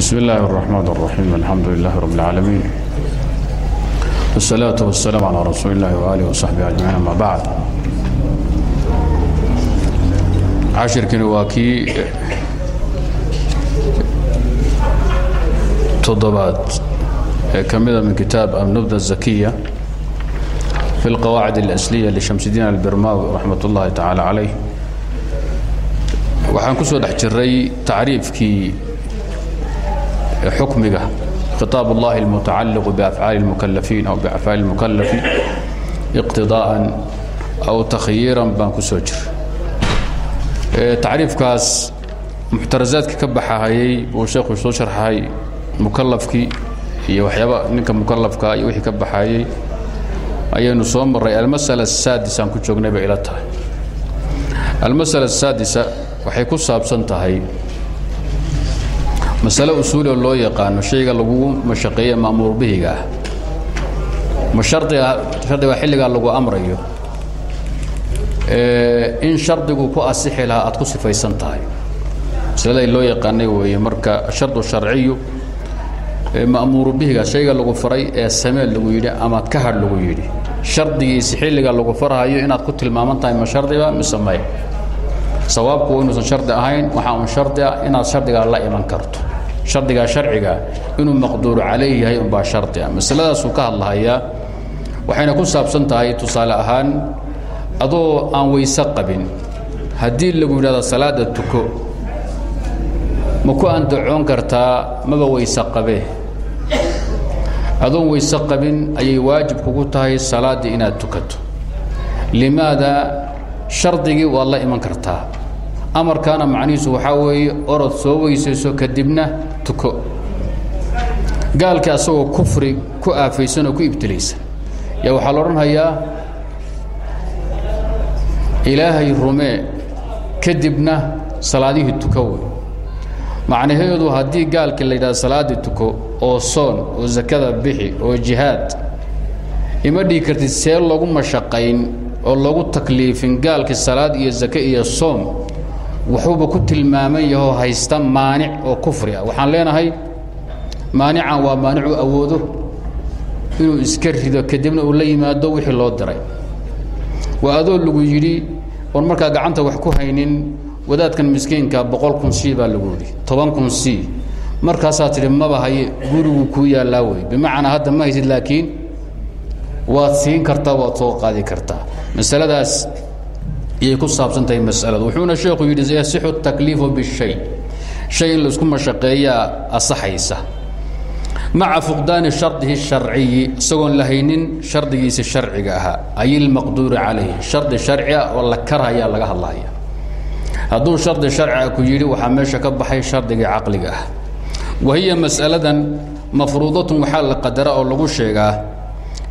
بسم الله الرحمن الرحيم الحمد لله رب العالمين والصلاة والسلام على رسول الله وآله وصحبه أجمعين أما بعد cashirkani waa kii toddobaad ee ka mida min kitaab النبذة الزكية في القواعد الأسلية لشمس الدين البرماوي رحمة الله تعالى عليه waxaan ku soo dhex jiray tacriifkii xukmiga khiطaab اllahi الmutacaliq بأfعaali الmukalafiin aw بأfعaali الmukalafi اqtiضاءa aw takhyiiran baan ku soo jiray tacriifkaas muxtarazaadka ka baxahayey uu sheekhu soo sharxahay mukalafkii iyo waxyaaba ninka mukalafka iyo wixii ka baxayey ayaynu soo marray almasala asaadisaan ku joognay bay ila tahay almasala asaadisa waxay ku saabsan tahay masale usuulio loo yaqaano shayga lagugu mashaqeeye ma'muur bihiga. Ah ma hardiga shardiga xilligaa lagu amrayo. In shardigu ku asixi lahaa aad ku sifaysan tahay. Masalada loo yaqaanay weeye marka ashardu sharciyu ma'muuru bihiga shayga lagu faray ee samee lagu yidhi amaad ka hadh lagu yidhi. Shardigiisi xilliga lagu farhayo inaad ku tilmaaman tahay ma shardiga mise may sawaabku inuusan shardi ahayn waxaa un shardi ah inaad shardigaa la iman karto. Shardigaa sharciga inuu maqduuru calayh yahay unbaa shardi ah. Masaladaasuu ka hadlahayaa waxayna ku saabsan tahay tusaale ahaan adoo aan weyse qabin haddii lagu yidhahdo salaada tuko ma ku andacoon kartaa maba weyse qabee? Adoon weyse qabin ayay waajib kugu tahay salaaddii inaad tukato. Limaada shardigii waad la iman kartaa amarkaana macnihiisu waxaa weeye orod soo weysayso kadibna tuko. Gaalkii asagoo kufri ku aafaysan ku ibtilaysan yaa waxaa la odhanhayaa ilaahay rumee kadibna salaadihii tuko macnaheedu haddii gaalkii la yidhahdo salaaddii tuko oo soon oo sakada bixi oo jihaad ima dhigi kartid see loogu mashaqayn oo loogu takliifin gaalkii salaad iyo sake iyo soom wuxuuba ku tilmaaman yahoo haysta maanic oo kufri ah. Waxaan leenahay maanican waa maanicuu awoodo inuu iska rido kadibna uu la yimaado wixii loo diray. Waa adoo lagu yidhi oon markaa gacanta wax ku haynin wadaadkan miskiinka boqol kun c baa lagu yidhi toban kun c. Markaasaa tidhi maba haye gurigu kuu yaallaa wey. Bimacnaa hadda ma haysid laakiin waad siin kartaa waad soo qaadi kartaa. Masaladaas ayay ku saabsan tahay masaladu. Wuxuuna sheekhu yidhi yasixu takliifu bishay. Shay in la isku mashaqeeyaa asaxaysa. Maca fuqdaani shardihi sharciyi isagoon la haynin sharciga ahaa ay ilmaqduuri calayh shardi sharcia oo la karhayaa laga hadlaya hadduu shardi sharciga ku yidhi waxaa meesha ka baxay shardigii caqliga ah. Wa mas'aladan mafruudatun waxaa la qadara oo lagu sheegaa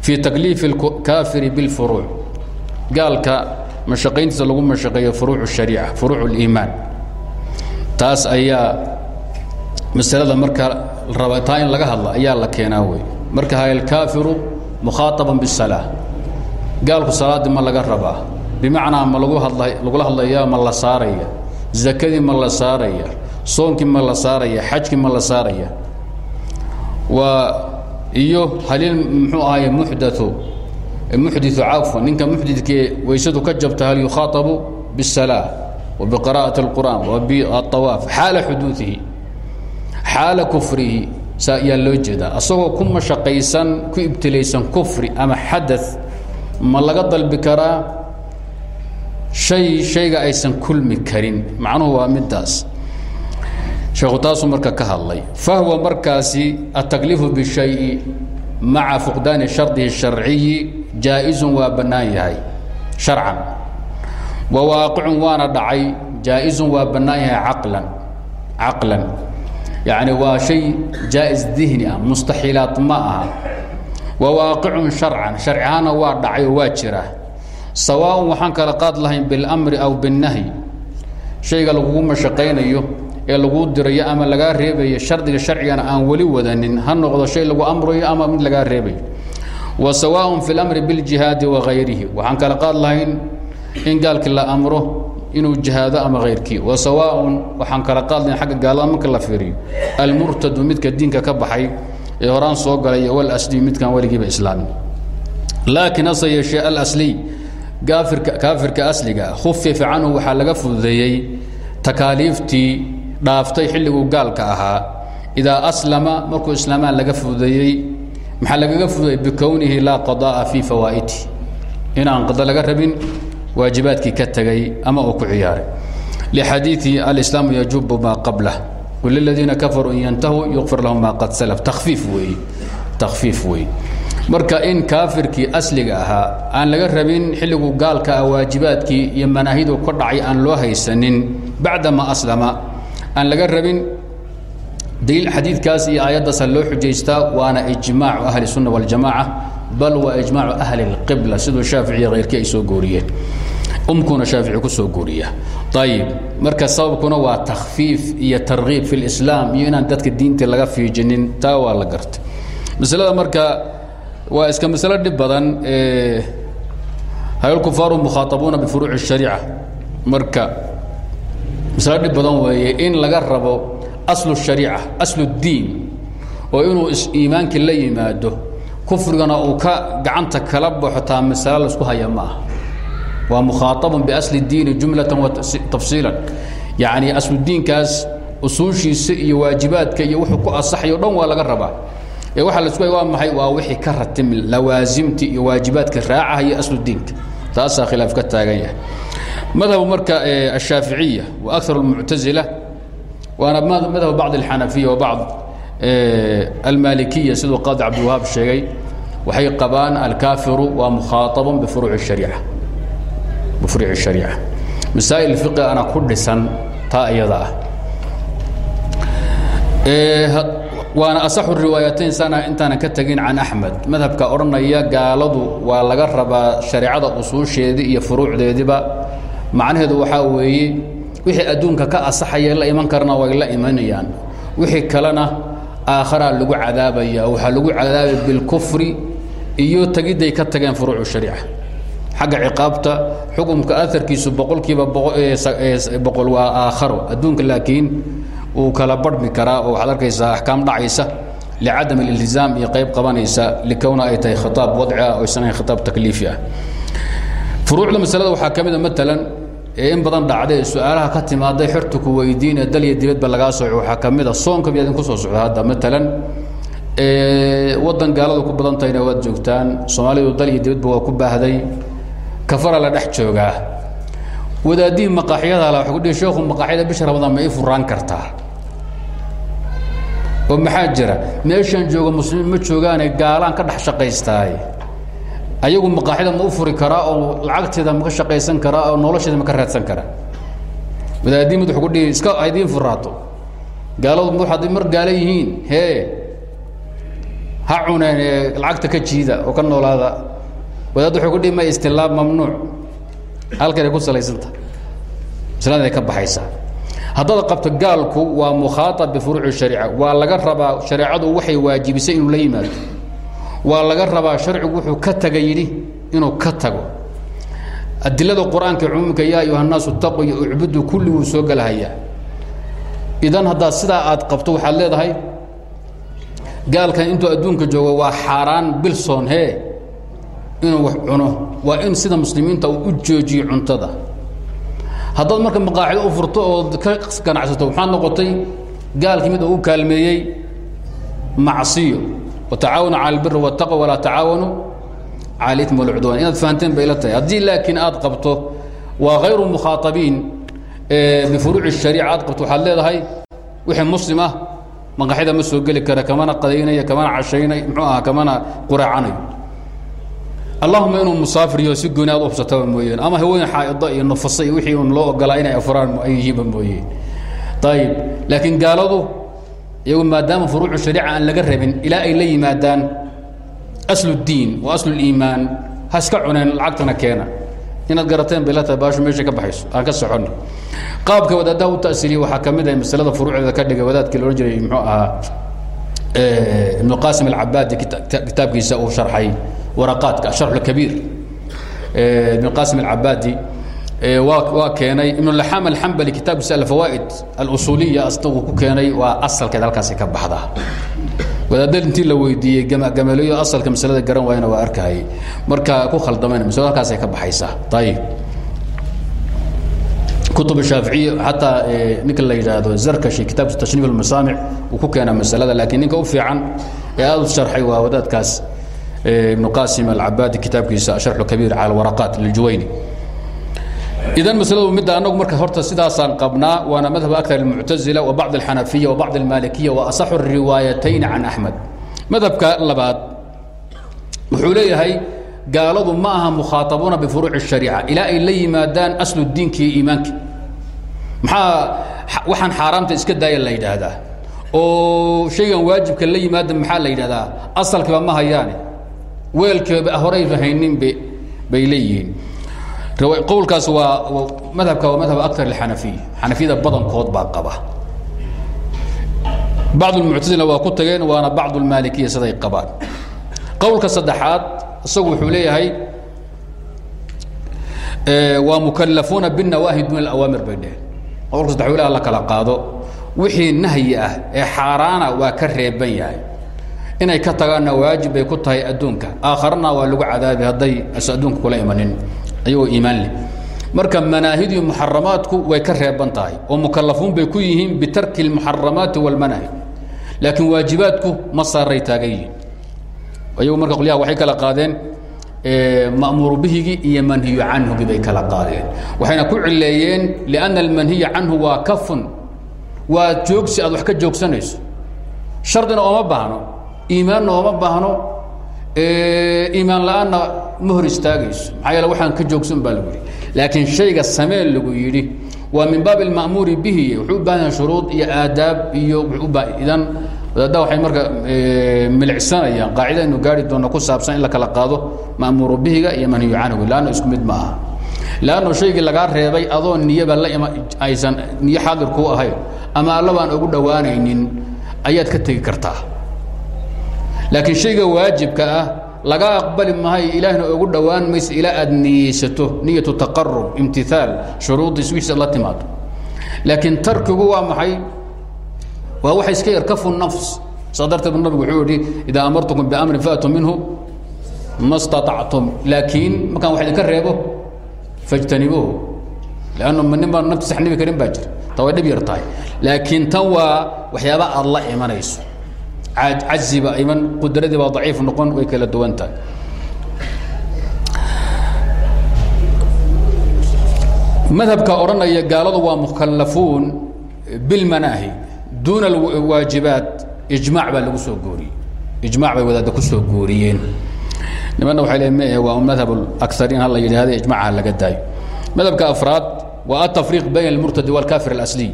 fii takliifi اlkaafiri biاlfuruuc gaalka mashaqayntiisa lagu mashaqeeyo furuuc الshariica furuuc اliimaan taas ayaa masalada marka rabataa in laga hadla ayaa la keenaa wey marka halkaafiru mukhaaaban bisalaa gaalku salaaddii ma laga rabaa bimacnaa ma lagu hadla lagula hadlayaa ma la saaraya zakadii ma la saaraya soonkii ma la saaraya xajkii ma la saaraya waa iyo halil muxuu ahaye muxdau muxdiu cafwan ninka muxdidkee weysadu ka jabta hal yukhaaabu biاsalaa wa biqira'ati اlqur'aan wa biawaaf xaala xuduuihi xaala kufrihi saa ayaa loo jeedaa. Asagoo ku mashaqaysan ku ibtilaysan kufri ama xada ma laga dalbi karaa shay shayga aysan kulmi karin. Macnuhu waa middaas. Sheekhu taasuu marka ka hadlay fahwa markaasi ataklifu bishayi maca fuqdaani shardihi sharciyi jaa-izun waa bannaan yahay sharcan. Wa waaqicun waana dhacay jaa-izun waa bannaan yahay caqlan caqlan. Yacni waa shay jaa-is dihni ah mustaxiilaad ma aha. Wa waaqicun sharcan sharci ahaanna waa dhacay oo waa jira. Sawaaun waxaan kala qaad lahayn bilmri aw binnahy shayga lagugu mashaqaynayo ee laguu dirayo ama lagaa reebayo shardiga sharcigana aan weli wadanin ha noqdo shay lagu amrayo ama mid lagaa reebayo. Wa sawaaun fi اlamri biاljihaadi wa hayrihi waxaan kala qaad lahayn in gaalkii la amro inuu jihaado ama hayrkii wa sawaaun waxaan kala qaad lahayn agga gaalada marka la fiiriyo. Almurtadu midka diinka ka baxay ee horaan soo galay iyo wlsliy midkaan weligiiba islaamin. Laakiin hase yeeshee alsliy kaafirka asliga khufifa canhu waxaa laga fududeeyey takaaliiftii dhaaftay xilliguu gaalka ahaa. Idaa aslama markuu islaamaan laga fududeeyey maxaa lagaga fududeeyey? Bikownihi laa qada'a fii fawaa'iti inaan qada laga rabin waajibaadkii ka tegay ama uu ku ciyaaray. Lxadiiثi alislaamu yajubu maa qablah. Qul liladiina kafaruu in yantahuu yukfir lahum maa qad salaf. Takfiif weeye takfiif weeye marka in kaafirkii asliga ahaa aan laga rabin xilliguu gaalka ah waajibaadkii iyo manaahidu ka dhacay aan loo haysanin bacdama aslama aan laga rabin daliil xadiidkaas iyo aayaddaasa loo xujaystaa waana ijmaacu ahli الsunna waاljamaca bal waa ijmaacu ahli اlqibla siduu shaafici iyo hayrkii ay soo gooriyeen umkuna shaafici ku soo gooriya ayib marka sababkuna waa takfiif iyo tarkiib fi اlislaam iyo inaan dadka diinta laga fiijinin taa waa la gartay maslada marka waa iska maslo dhib badan hal kufaaru mukhaaabuuna bifuruuci الshariica marka masalo dhib badan weeye in laga rabo aslu shariica aslu اddiin oo inuu iimaankii la yimaado kufrigana uu ka gacanta kala baxo taa masalo la isku haya ma aha waa mukhaaabun biasli اdiini jumlatan wa tafsiilan. Yacni asludiinkaas usuushiisa iyo waajibaadka iyo wuxuu ku asaxayo dhan waa laga rabaa. Ee waxaa la isku hay waa maxay? Waa wixii ka ratimi lawaasimta iyo waajibaadka raacahaya asludiinka taasaa khilaaf ka taagan yahay madhabu marka ashaaficiya wa akar اlmuctazila waana madhab bacd اlxanafiya wa bacd almalikiya siduu qaadi cabdiwahaab sheegay waxay qabaan alkaafiru waa mukhaaabun bifuruuci الshariica bifruuci الshariica masaa'il fiqi ana ku dhisan taa iyada ah waana asaxu riwaayatayn sana intaanan ka tegin can axmed madhabka odhanaya gaaladu waa laga rabaa shareecada usuusheedii iyo furuucdeediiba macnaheedu waxaa weeye wixii adduunka ka asaxaya la iman karna way la imanayaan. Wixii kalena aakharaa lagu cadaabaya waxaa lagu cadaabaya bilkufri iyo tegidday ka tageen furuucu shariica. Xagga ciqaabta xukumka aarkiisu boqolkiiba boqol waa aakharo. Adduunka laakiin uu kala barhmi karaa oo waxaad arkaysaa axkaam dhacaysa licadam aliltizaam iyo qayb qabanaysa likowna ay tahay khitaab wadci ah oo aysan ahayn khitaab takliifi ah. Furuucda masalada waxaa ka mid a maalan ee in badan dhacday su'aalaha ka timaaday xorta ku weydiin ee dal iyo dibadba lagaa sooco waxaa ka mid a soonka biyaa idinku soo socda hadda? Maalan waddan gaaladu ku badan tahayna waad joogtaan soomaalidu dal iyo dibadba waa ku baahday kafara la dhex joogaa wadaadihii maqaaxyada la waa ku dhihi sheekhu maqaaxyada bisha ramadaan ma ii furaan kartaa? Oo maxaa jira? Meeshaan jooga muslimiin ma joogaane gaalaan ka dhex shaqaystaay ayagu maqaaxyada ma u furi karaa oo lacagteeda ma ka shaqaysan karaa oo nolosheeda ma ka raadsan karaa wadaadii mid wuxuu ku dhihi iska haydiin furaato. Gaaladu ma hadday mar gaala yihiin? Hee ha cuneen ee lacagta ka jiida oo ka noolaada. Wadaad wuxuu ku dhihi ma istilaab mamnuuc. Halkanay ku salaysanta masladaay ka baxaysaa. Haddaad qabto gaalku waa mukhaaab bifuruuci shariica. Waa laga rabaa shareecadu waxay waajibisay inuu la yimaado waa laga rabaa sharcigu wuxuu ka taga yidhi inuu ka tago. Adilada qur'aanka yaa ayuha naasu taqu iyo kulli wuu soo gelahayaa idan haddaad sidaa aad qabto waxaad leedahay gaalkan intuu adduunka joogo waa xaaraan bilson he inuu wax cuno. Waa in sida muslimiinta uu u joojiyo cuntada. Haddaad marka maqaaxido u furto ood ka ganacsato waxaad noqotay gaalkii mid uu u kaalmeeyey macsiyo watacaawanu cala albiri waataqwa walaa tacaawanu cala alitm walcudwan inaad fahanteen bay la tahay haddii laakiin aad qabto waa hayru mukhaaabiin bifuruuci shariica aad qabto waxaad leedahay wixii muslim ah maqaaxyada ma soo geli kara kamana qadaynaya kamana cashaynay muxuu aha kamana quraacanayo allahuma inuu musaafiriyo si gooni aad u hubsataba mooyeen ama haween xaaida iyo nufasa iyo wixii un loo ogolaa inay afuraan ay yihiinba mooyeen ayib laakiin gaaladu iyagu maadaama furuucu shariica aan laga rabin ilaa ay la yimaadaan asludiin wa asluliimaan ha iska cuneen lacagtana keena. Inaad garateen balata baashu meesha ka baxayso aan ka soconno qaabka wadaadaha u taasiriya waxaa ka mid ah masalada furuucdeeda ka dhigay wadaadkii loodhan jiray muxuu ahaa eh, ibnu qaasim alcabaadi kitaabkiisa uu sharxay waraqaadka asharxu lkabiir eh, ibnu qaasim alcabaadi waa keenay ibnulaxaam alxambali kitaabkiisa alfawaa'id alusuuliya astagu ku keenay waa asalkeed halkaasi ka baxdaa wadaadad intii la weydiiyey gamaleeyo asalka masalada garan waayana waa arkahayay marka ku khaldamayn halkaasay ka baxaysaa ayib kutub shaaficiya xataa ninka la yidhaahdo zarkashi kitaabkiisa tashniif almasaamic uu ku keenaa masalada laakiin ninka u fiican ee sharxay waa wadaadkaas ibnu qasim alcabaadi kitaabkiisa sharxu kabiir cala alwaraqaat liljuwayni idan masladu midda anagu marka horta sidaasaan qabnaa waana madhab akar اlmuctazila wa bacd اlxanafiya wa bacd اlmalikiya wa asaxu الriwaayatayn can axmed madhabka labaad wuxuu leeyahay gaaladu ma aha mukhaaabuuna bifuruuci الshariica ilaa ay la yimaadaan aslu diinka iyo iimaanka maxaa waxaan xaaraamta iska daaya la yidhaahdaa oo shaygan waajibka la yimaada maxaa la yidhahdaa asalkiiba ma hayaane weelkiiba horayba hayninbe bay leeyihiin qowlkaas waa madhabka waa madhab akar اxanafiya xanafiyada badankood baa qaba bacd اlmuctazila waa ku tageen waana bacd اlmaalikiya siday qabaan qowlka saddexaad isagu wuxuu leeyahay waa mukalafuuna biالnawaahi dun اawaamir bay dheheen qowlka saddex wila la kala qaado wixii nahyi ah ee xaaraana waa ka reeban yahay inay ka tagaanna waajib bay ku tahay adduunka aakharana waa lagu cadaabi hadday as adduunka kula imanin ayagoo iimaan leh marka manaahidii muxaramaadku way ka reeban tahay oo mukalafuun bay ku yihiin bitarki اlmuxaramaati wاlmanaahid laakiin waajibaadku ma saaray taagan yihiin. Ayagu marka qolyaha waxay kala qaadeen ma'muuru bihigi iyo manhiyu canhugi bay kala qaadeen. Waxayna ku cileeyeen lianna almanhiya canhu waa kafun. Waa joogsi aad wax ka joogsanayso. Shardina ooma baahno iimaanna ooma baahno iimaan la'aanna ma hor istaagayso. Maxaa yeele waxaan ka joogsan baa lagu yidhi. Laakiin shayga sameen lagu yidhi waa min baab alma'muuri bihi. Wuxuu u baahan yahay shuruud iyo aadaab iyo idan wadaadda waxay marka milicsanayaan. Qaacida inu gaari doonno ku saabsan in la kala qaado ma'muuru bihiga iyo manhiyu canhu laanna isku mid ma aha. Leanno shaygii lagaa reebay adoo niyaba la ima aysan niyo xaadir kuu ahayn ama alla baan ugu dhowaanaynin ayaad ka tegi kartaa laakiin shayga waajibka ah laga aqbali mahay ilaahna ugu dhowaan maysa ilaa aad niyeysato niyatu taqarub imtiaal shuruuddiis wixiis aad la timaado. Laakiin tarkigu waa maxay? Waa waxa iska yar kafu nafs. Saa darteed nabigu wuxuu yihi idaa amartukum biamrin faatuu minhu ma staطactum laakiin markaan wax idinka reebo fajtanibuuhu lannu nin baan naftiisa xanibi karin baa jira. Ta way dhib yar tahay. Laakiin tan waa waxyaaba aad la imanayso caziba iman qudradii baa daciif noqon way kala duwan madhabka odhanaya gaaladu waa mukalafuun bilmanaahi duuna alwaajibaat ijmac baa lagu soo gooriyey. Ijmac bay wadaadda ku soo gooriyeen. Nimanna waxay le me waa madhab akariin hala yidhaahda ijmacaha laga daayo madhabka afraad waa atafriiq bayn almurtadi walkaafir alasliy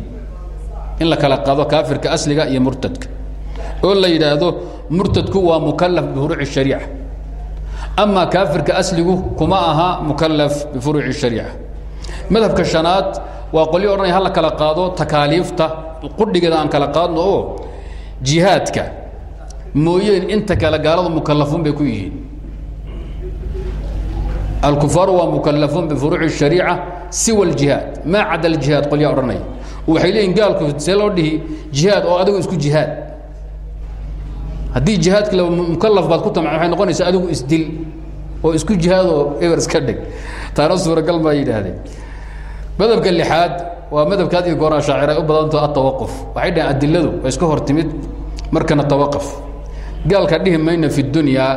in la kala qado kaafirka asliga iyo murtadka oo la yidhaahdo murtadku waa mukalaf bifuruuci الshariica ama kaafirka asligu kuma aha mukalaf bifuruuci الshariica madhabka shanaad waa qolyo odhanaya ha la kala qaado takaaliifta qudhigeeda aan kala qaadno oo jihaadka mooyeen inta kale gaaladu mukalafuun bay ku yihiin alkufaaru waa mukalafuun bifuruuci الshariica siwa اljihaad maa cada اljihaad qolyaa odhanaya waxay leeyihin gaalku see loo dhihi jihaad oo adigu isku jihaad haddii jihaadka mukalaf baad ku tamca waxay noqonaysaa adigu isdil oo isku jihaadoo eber iska dhig. Taana suuragal maa yidhaahdeen. Madhabka lixaad waa madhabka had iyo goora shaacir ay u badanto atawaquf waxay dhaheen adiladu waa iska hor timid markana tawaqaf. Gaalka dhihi mayna fi dunyaa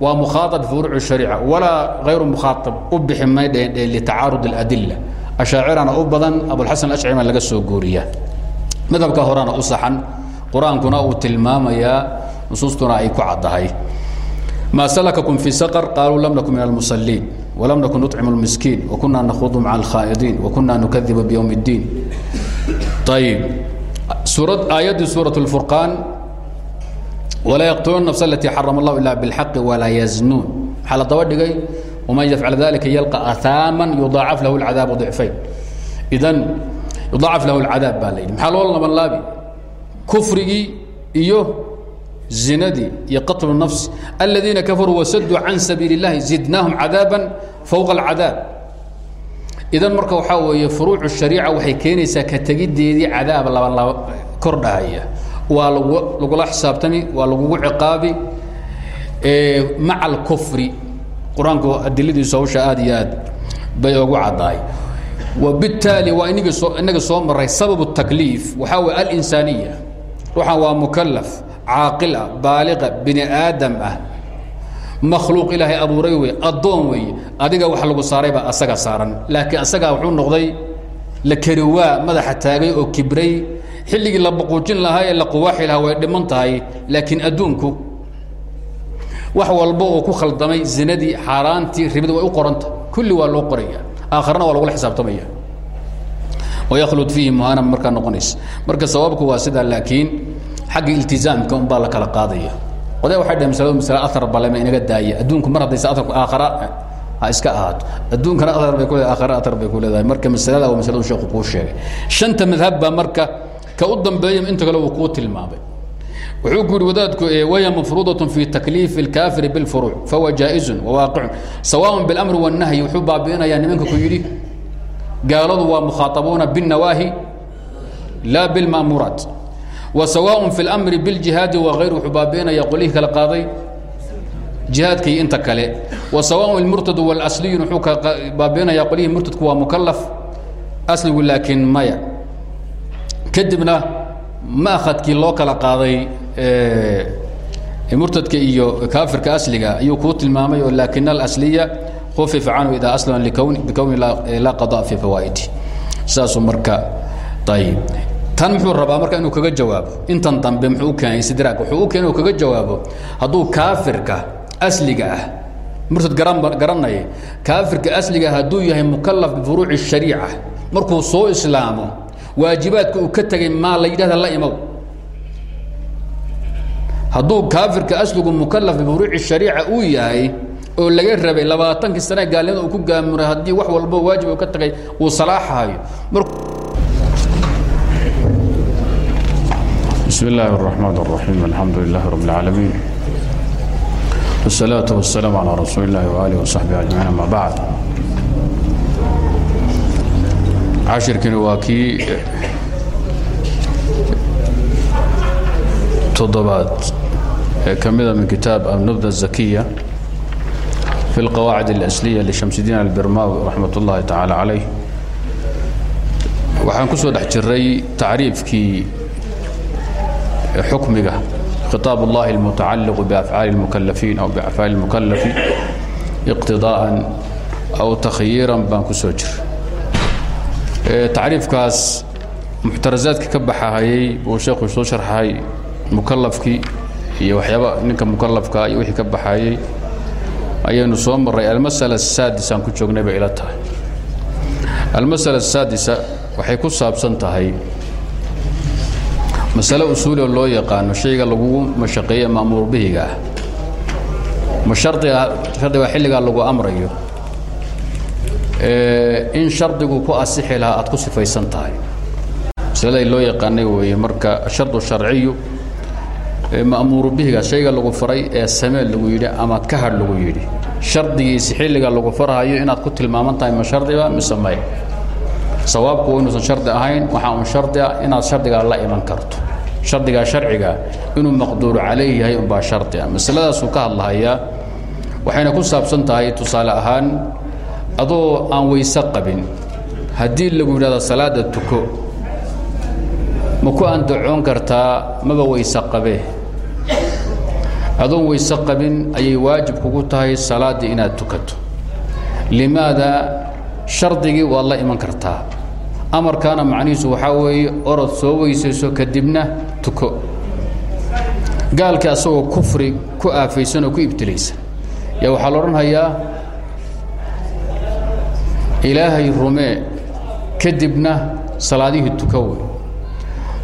waa mukhaaab bifuruuci shariica walaa hayru mukhaaab u bixi may dheheen dheheen litacaarud اladila ashaacirana u badan abulxasan ashcari baa laga soo gooriyaa madhabka horena u saxan qur'aankuna uu tilmaamayaa nusuustuna ay ku caddahay maa salakakum fi saqr qaaluu lam nakun min almusaliin walam nakun nuطcimu اlmiskiin wakuna nakhudu maca alkhaa'idiin wakuna nukadibu bywm اddiin ayib suurad aayaddii suuraة اlfurqaan walaa yaqtuluuna nafsa alatii xarama اllahu ila biاlxaqi walaa yaznuun maxaa la daba dhigay waman yafcal dalika yalqa ahaama yudaacaf lahu اlcadaabu ضicfayn idan yudaacaf lahu اlcadaab baa la yidhi maxaa loo labanlaabi kufrigii iyo zinadii iyo qatlu nafsi aladiina kafaruu wasaduu can sabiili اllahi zidnaahum cadaaba fowqa اlcadaab idan marka waxaa weeye furuucu shariica waxay keenaysaa ka tegiddeedii cadaab labalaba kordhahaya waa lag lagula xisaabtami waa lagugu ciqaabi maca alkufri qur'aanku adiladiisu hawsha aad iyo aad bay ugu caddahay wbitaali waa inagii soo inaga soo maray sababu takliif waxaa weye alinsaaniya ruuxan waa mukalaf caaqila ah, baaliqa ah, bini aadam ah. Makhluuq ilaahay abuuray wey addoon weeye adiga wax lagu saaraybaa asaga saaran. Laakiin asagaa wuxuu noqday la keriwaa madaxa taagay oo kibray. Xilligii la buquujin lahaa ee la quwaaxi lahaa way dhiman tahay laakiin adduunku wax walba oo ku khaldamay zinadii xaaraantii ribadi way u qoranta. Kulli waa loo qoraya. Aakharana waa lagula xisaabtamaya. Wayahlud fiihi muhaanam markaa noqonaysa marka sababku waa sidaa laakiin xagga iltizaamka un baa la kala qaadaya oday waxay dhaheen masaladu masale athar balema inaga daaya adduunku mar haddaysa atharku aakhara ha iska ahaato adduunkana athar bay ku leedahay aakhara athar bay ku leedahay marka masalada waa masaladu sheekhu kuu sheegay shanta madhab baa marka ka u dambeeya inta kale uu kuu tilmaamay wuxuu ku yidhi wadaadku waya mafruudaة fi takliif اlkaafiri bاlfuruuc fahuwa jaaئizu wawaaqicu sawaء biاlamri والnahyi wuxuu baabi'inayaa nimanka ku yidhi gaaladu waa mukhaaabuuna bالnawaahi la bاlma'muuraat وsawaء fi اlamri bاljihaadi wغayr wuxuu baabi'inaya qolihii kala qaaday jihaadkii inta kale وsawaء اlmurtadu واlأsliyun wuxuu ka baabi'inaya qolihii murtadku waa mukalaf asligu laakiin maya kadibna maakadkii loo kala qaaday murtadka iyo kaafirka asliga ayuu kuu tilmaamay oo laakin alasliya khufifa canhu idaa aslama bikowni laa qada fi fawaa'idi saasuu marka ayib tan muxuu rabaa marka inuu kaga jawaabo? Intan dambe muxuu u keenay sidraag wuxuu u keenay inuu kaga jawaabo hadduu kaafirka asliga ah murtad garan garanaya kaafirka asliga hadduu yahay mukalaf bifuruuci shariica markuu soo islaamo waajibaadka uu ka tegay maa la yidhahda la imow. Hadduu kaafirka asligu mukalaf bifuruuci shariica uu yahay oo laga rabay labaatankii sane gaalnimada uu ku gaamuray haddii wax walbo waajib uu ka tagay uu salaaxayo بسم الله الرحمن الرحيم الحمد لله رب العالمين والصلاة والسلام على رسول الله وآله وصحبه أجمعين أما بعد cashirkani waa kii toddobaad ee ka mida min kitaab النبذة الزكية في القواعد الأسلية لشمس الدين البرماوي رحمة الله تعالى عليه waxaan ku soo dhex jiray tacriifkii xukmiga khiطاab الlahi الmتacaliq بأfعاaل الmukلaفiin أو بأfعاaل الmukلف اqتiضاءa أو تkhyiirا baan ku soo jiray tacriifkaas muxtarazaadka ka baxahayey uu sheekhu soo sharxay mukalafkii iyo waxyaaba ninka mukalafka iyo wixii ka baxayey ayaynu soo marray almasala asaadisaan ku joognay bay ila tahay almasala asaadisa waxay ku saabsan tahay masale usuulio loo yaqaano shayga lagugu mashaqeeye ma'muur bihiga. Ah ma shardiga xilligaa lagu amrayo. In shardigu ku asixi lahaa aad ku sifaysan tahay. Masalada loo yaqaanay weeye marka ashardu sharciyu ma'muuru bihiga shayga lagu faray ee samee lagu yidhi ama ka hadh lagu yidhi. Shardigiisi xilliga lagu farhayo inaad ku tilmaaman tahay ma shardiba mise may sawaabku waa inuusan shardi ahayn waxaa un shardi ah inaad shardigaa la iman karto. Shardigaa sharciga inuu maqduuru calayh yahay unbaa shardi ah. Masaladaasuu ka hadlahayaa waxayna ku saabsan tahay tusaale ahaan adoo aan weyse qabin haddii lagu yidhahdo salaada tuko ma ku andacoon kartaa maba weyse qabee? Adoon weyse qabin ayay waajib kugu tahay salaaddii inaad tukato. Limaada shardigii waad la iman kartaa. Amarkaana macnihiisu waxaa weeye orod soo weysayso kadibna tuko. Gaalkii asagoo kufri ku aafaysan oo ku ibtilaysan yaa waxaa la odhanhayaa ilaahay rumee kadibna salaadihii tuko wey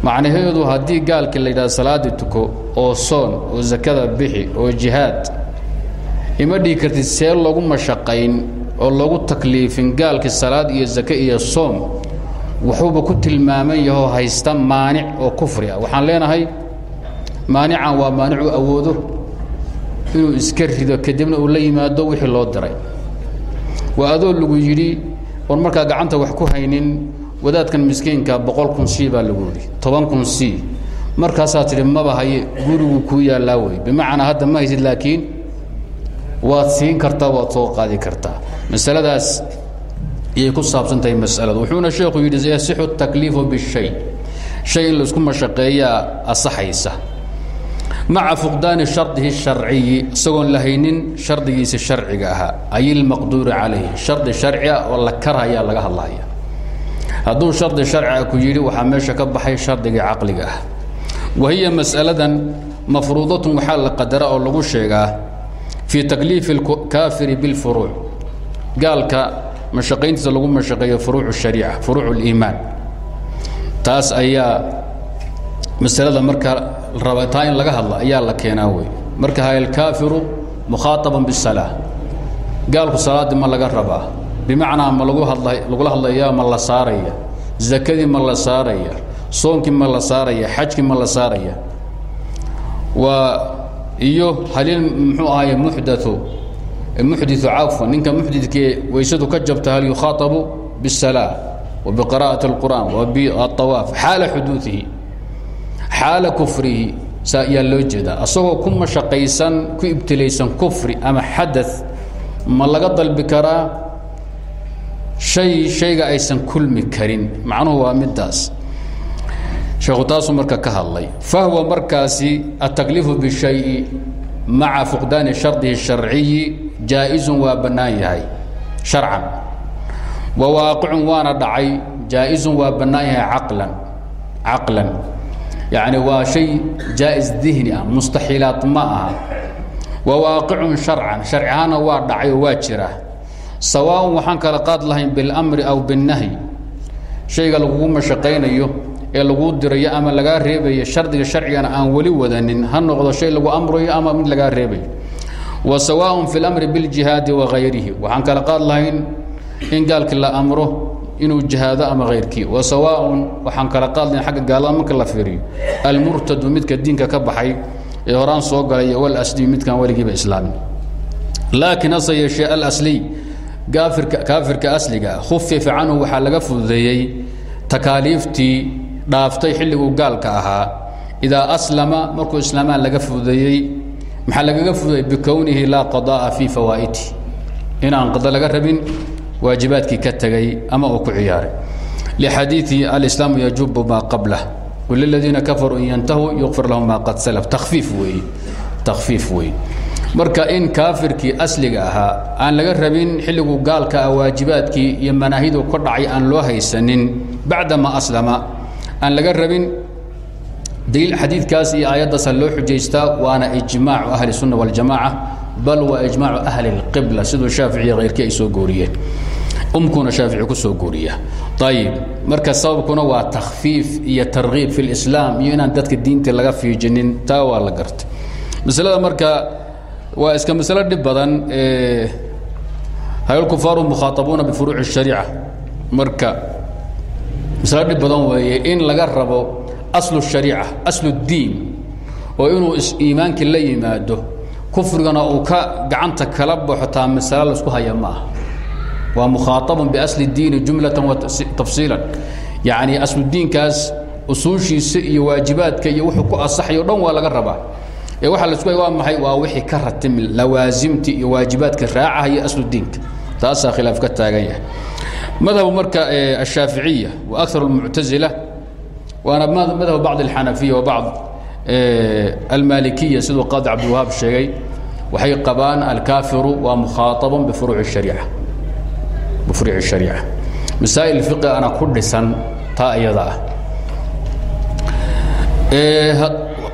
macnaheedu haddii gaalkii la yidhahdo salaaddii tuko oo soon oo sakada bixi oo jihaad ima dhihi kartid see lagu mashaqayn oo lagu takliifin gaalkii salaad iyo sake iyo soom wuxuuba ku tilmaaman yahoo haysta maanic oo kufri ah. Waxaan leenahay maanican waa maanicu awoodo inuu iska rido kadibna uu la yimaado wixii loo diray. Waa adoo lagu yidhi oon markaa gacanta wax ku haynin wadaadkan miskiinka boqol kun c baa lagu yidhi toban kun c. Markaasaa tidhi maba haye gurigu kuu yaallaa wey bimacnaa hadda ma haysid laakiin waad siin kartaa waad soo qaadi kartaa. Masaladaas ayay ku saabsan tahay masaladu. Wuxuuna sheekhu yidhi yasixu takliifu bishay. Shay in la isku mashaqeeyaa asaxaysa. Maca fuqdaani shardihi sharciyi isagoon la haynin shardigiisa sharciga ahaa ay ilmaqduuri calayhi. Shardi sharci ah oo la karhayaa laga hadlaya hadduu shardi sharciga ku yidhi waxaa meesha ka baxay shardigii caqliga ah. Wa hiya mas'aladan mafruudatun waxaa la qadara oo lagu sheegaa fii takliifi اlkaafiri biاlfuruuc gaalka mashaqayntiisa lagu mashaqeeyo furuuc shariica furuuc اliimaan taas ayaa masalada marka rabataa in laga hadla ayaa la keenaa wey marka ha alkaafiru mukhaaaban bisalaa gaalku salaaddii ma laga rabaa bimacnaa ma lagu hadla lagula hadlaya ma la saaraya zakadii ma la saaraya soonkii ma la saaraya xajkii ma la saaraya waa iyo halil muxuu ahaye muxdau muxdiu cafwan ninka muxdidkee weysadu ka jabta hal yukhaaabu bisalaa wa biqira'ati اlqur'an wa biawaaf xaala xuduuihi xaala kufrihi saa ayaa loo jeedaa. Ku mashaqaysan ku ibtilaysan kufri ama xada ma laga dalbi karaa hay shayga aysan kulmi karin. Macnuhu waa midaas sheekhu taasuu marka ka hadlay fahwa markaasi atakliifu bishayi maca fuqdaani shardihi sharciyi jaa-izun waa bannaan yahay sharcan. Wa waaqicun waana dhacay jaa-izun waa bannaan yahay calan caqlan. Yacni shay jaa-is dihni ah wa waaqicun sharcan sharci ahaana waa dhacay oo waa jira. Sawaaun kala qaad lahayn biاlmri aw biاnnahyi shayga lagugu mashaqaynayo ee laguu dirayo ama lagaa reebayo shardiga sharcigana aan weli wadanin ha noqdo shay lagu amrayo ama mid lagaa reebayo. Wa sawaaun fi اlamri biاljihaadi wa hayrihi waxaan kala qaad lahayn in gaalkii la amro inuu jihaado ama hayrkii wa sawaaun waxaan kala qaad lahayn agga gaalada marka la fiiriyo. Almurtadu midka diinka ka baxay ee horaan soo galay walsliyu midkaan weligiiba islaamin laakiin hase yeeshee alsliy kaafirka asliga khufifa canhu waxaa laga fududeeyey takaaliiftii dhaaftay xilliguu gaalka ahaa. Idaa aslama markuu islaamaan laga fududeeyey maxaa lagaga fududeeyey? Bikownihi laa qada'a fii fawaa'iti inaan qada laga rabin waajibaadkii ka tegay ama uu ku ciyaaray. Lixadiiثi alislaamu yajubu maa qablah. Liladiina kafaruu in yantahuu yukfir lahum maa qad salaf. Takfiif weeye takfiif weeye marka in kaafirkii asliga ahaa aan laga rabin xilliguu gaalka ah waajibaadkii iyo manaahidu ka dhacay aan loo haysanin bacdama aslama aan laga rabin daliil xadiidkaas iyo aayaddaasa loo xujaystaa waana ijmaacu ahli sunna waljamaaca bal waa ijmaacu ahli اlqibla siduu shaafici hayrkii ay soo gooriyeen umkuna shaafici ku soo gooriya ayib marka sababkuna waa takhfiif iyo tarkiib fi اlislaam iyo inaan dadka diinta laga fiijinin taa waa la gartay masalada marka waa iska maslo dhib badan haylkufaaru mukhaaabuuna bifuruuci الshariica marka masalo badan weeye in laga rabo aslu shariica aslu diin oo inuu is-iimaankii la yimaado kufrigana uu ka gacanta kala baxo taa masalo la isku haya ma aha waa mukhaaabun biasli jumlatan wa tafsiilan. Yacni asludiinkaas usuushiisa iyo waajibaadka iyo wuxuu ku asaxayo dhan waa laga rabaa. Ee waxaa la isku haya waa maxay? Waa wixii ka ratimi lawaasimtii iyo waajibaadka raacahayo asludiinka taasaa khilaaf ka taagan yahay madhabu marka ashaaficiya wa akar اlmuctazila waana madhab bacd اlxanafiya wa bacd almalikiya siduu qaadi cabdiwahaab sheegay waxay qabaan alkaafiru waa mukhaaطabun bifuruuci الshariica bifuruuci الshariica masaa'il fiqi ana ku dhisan taa iyada ah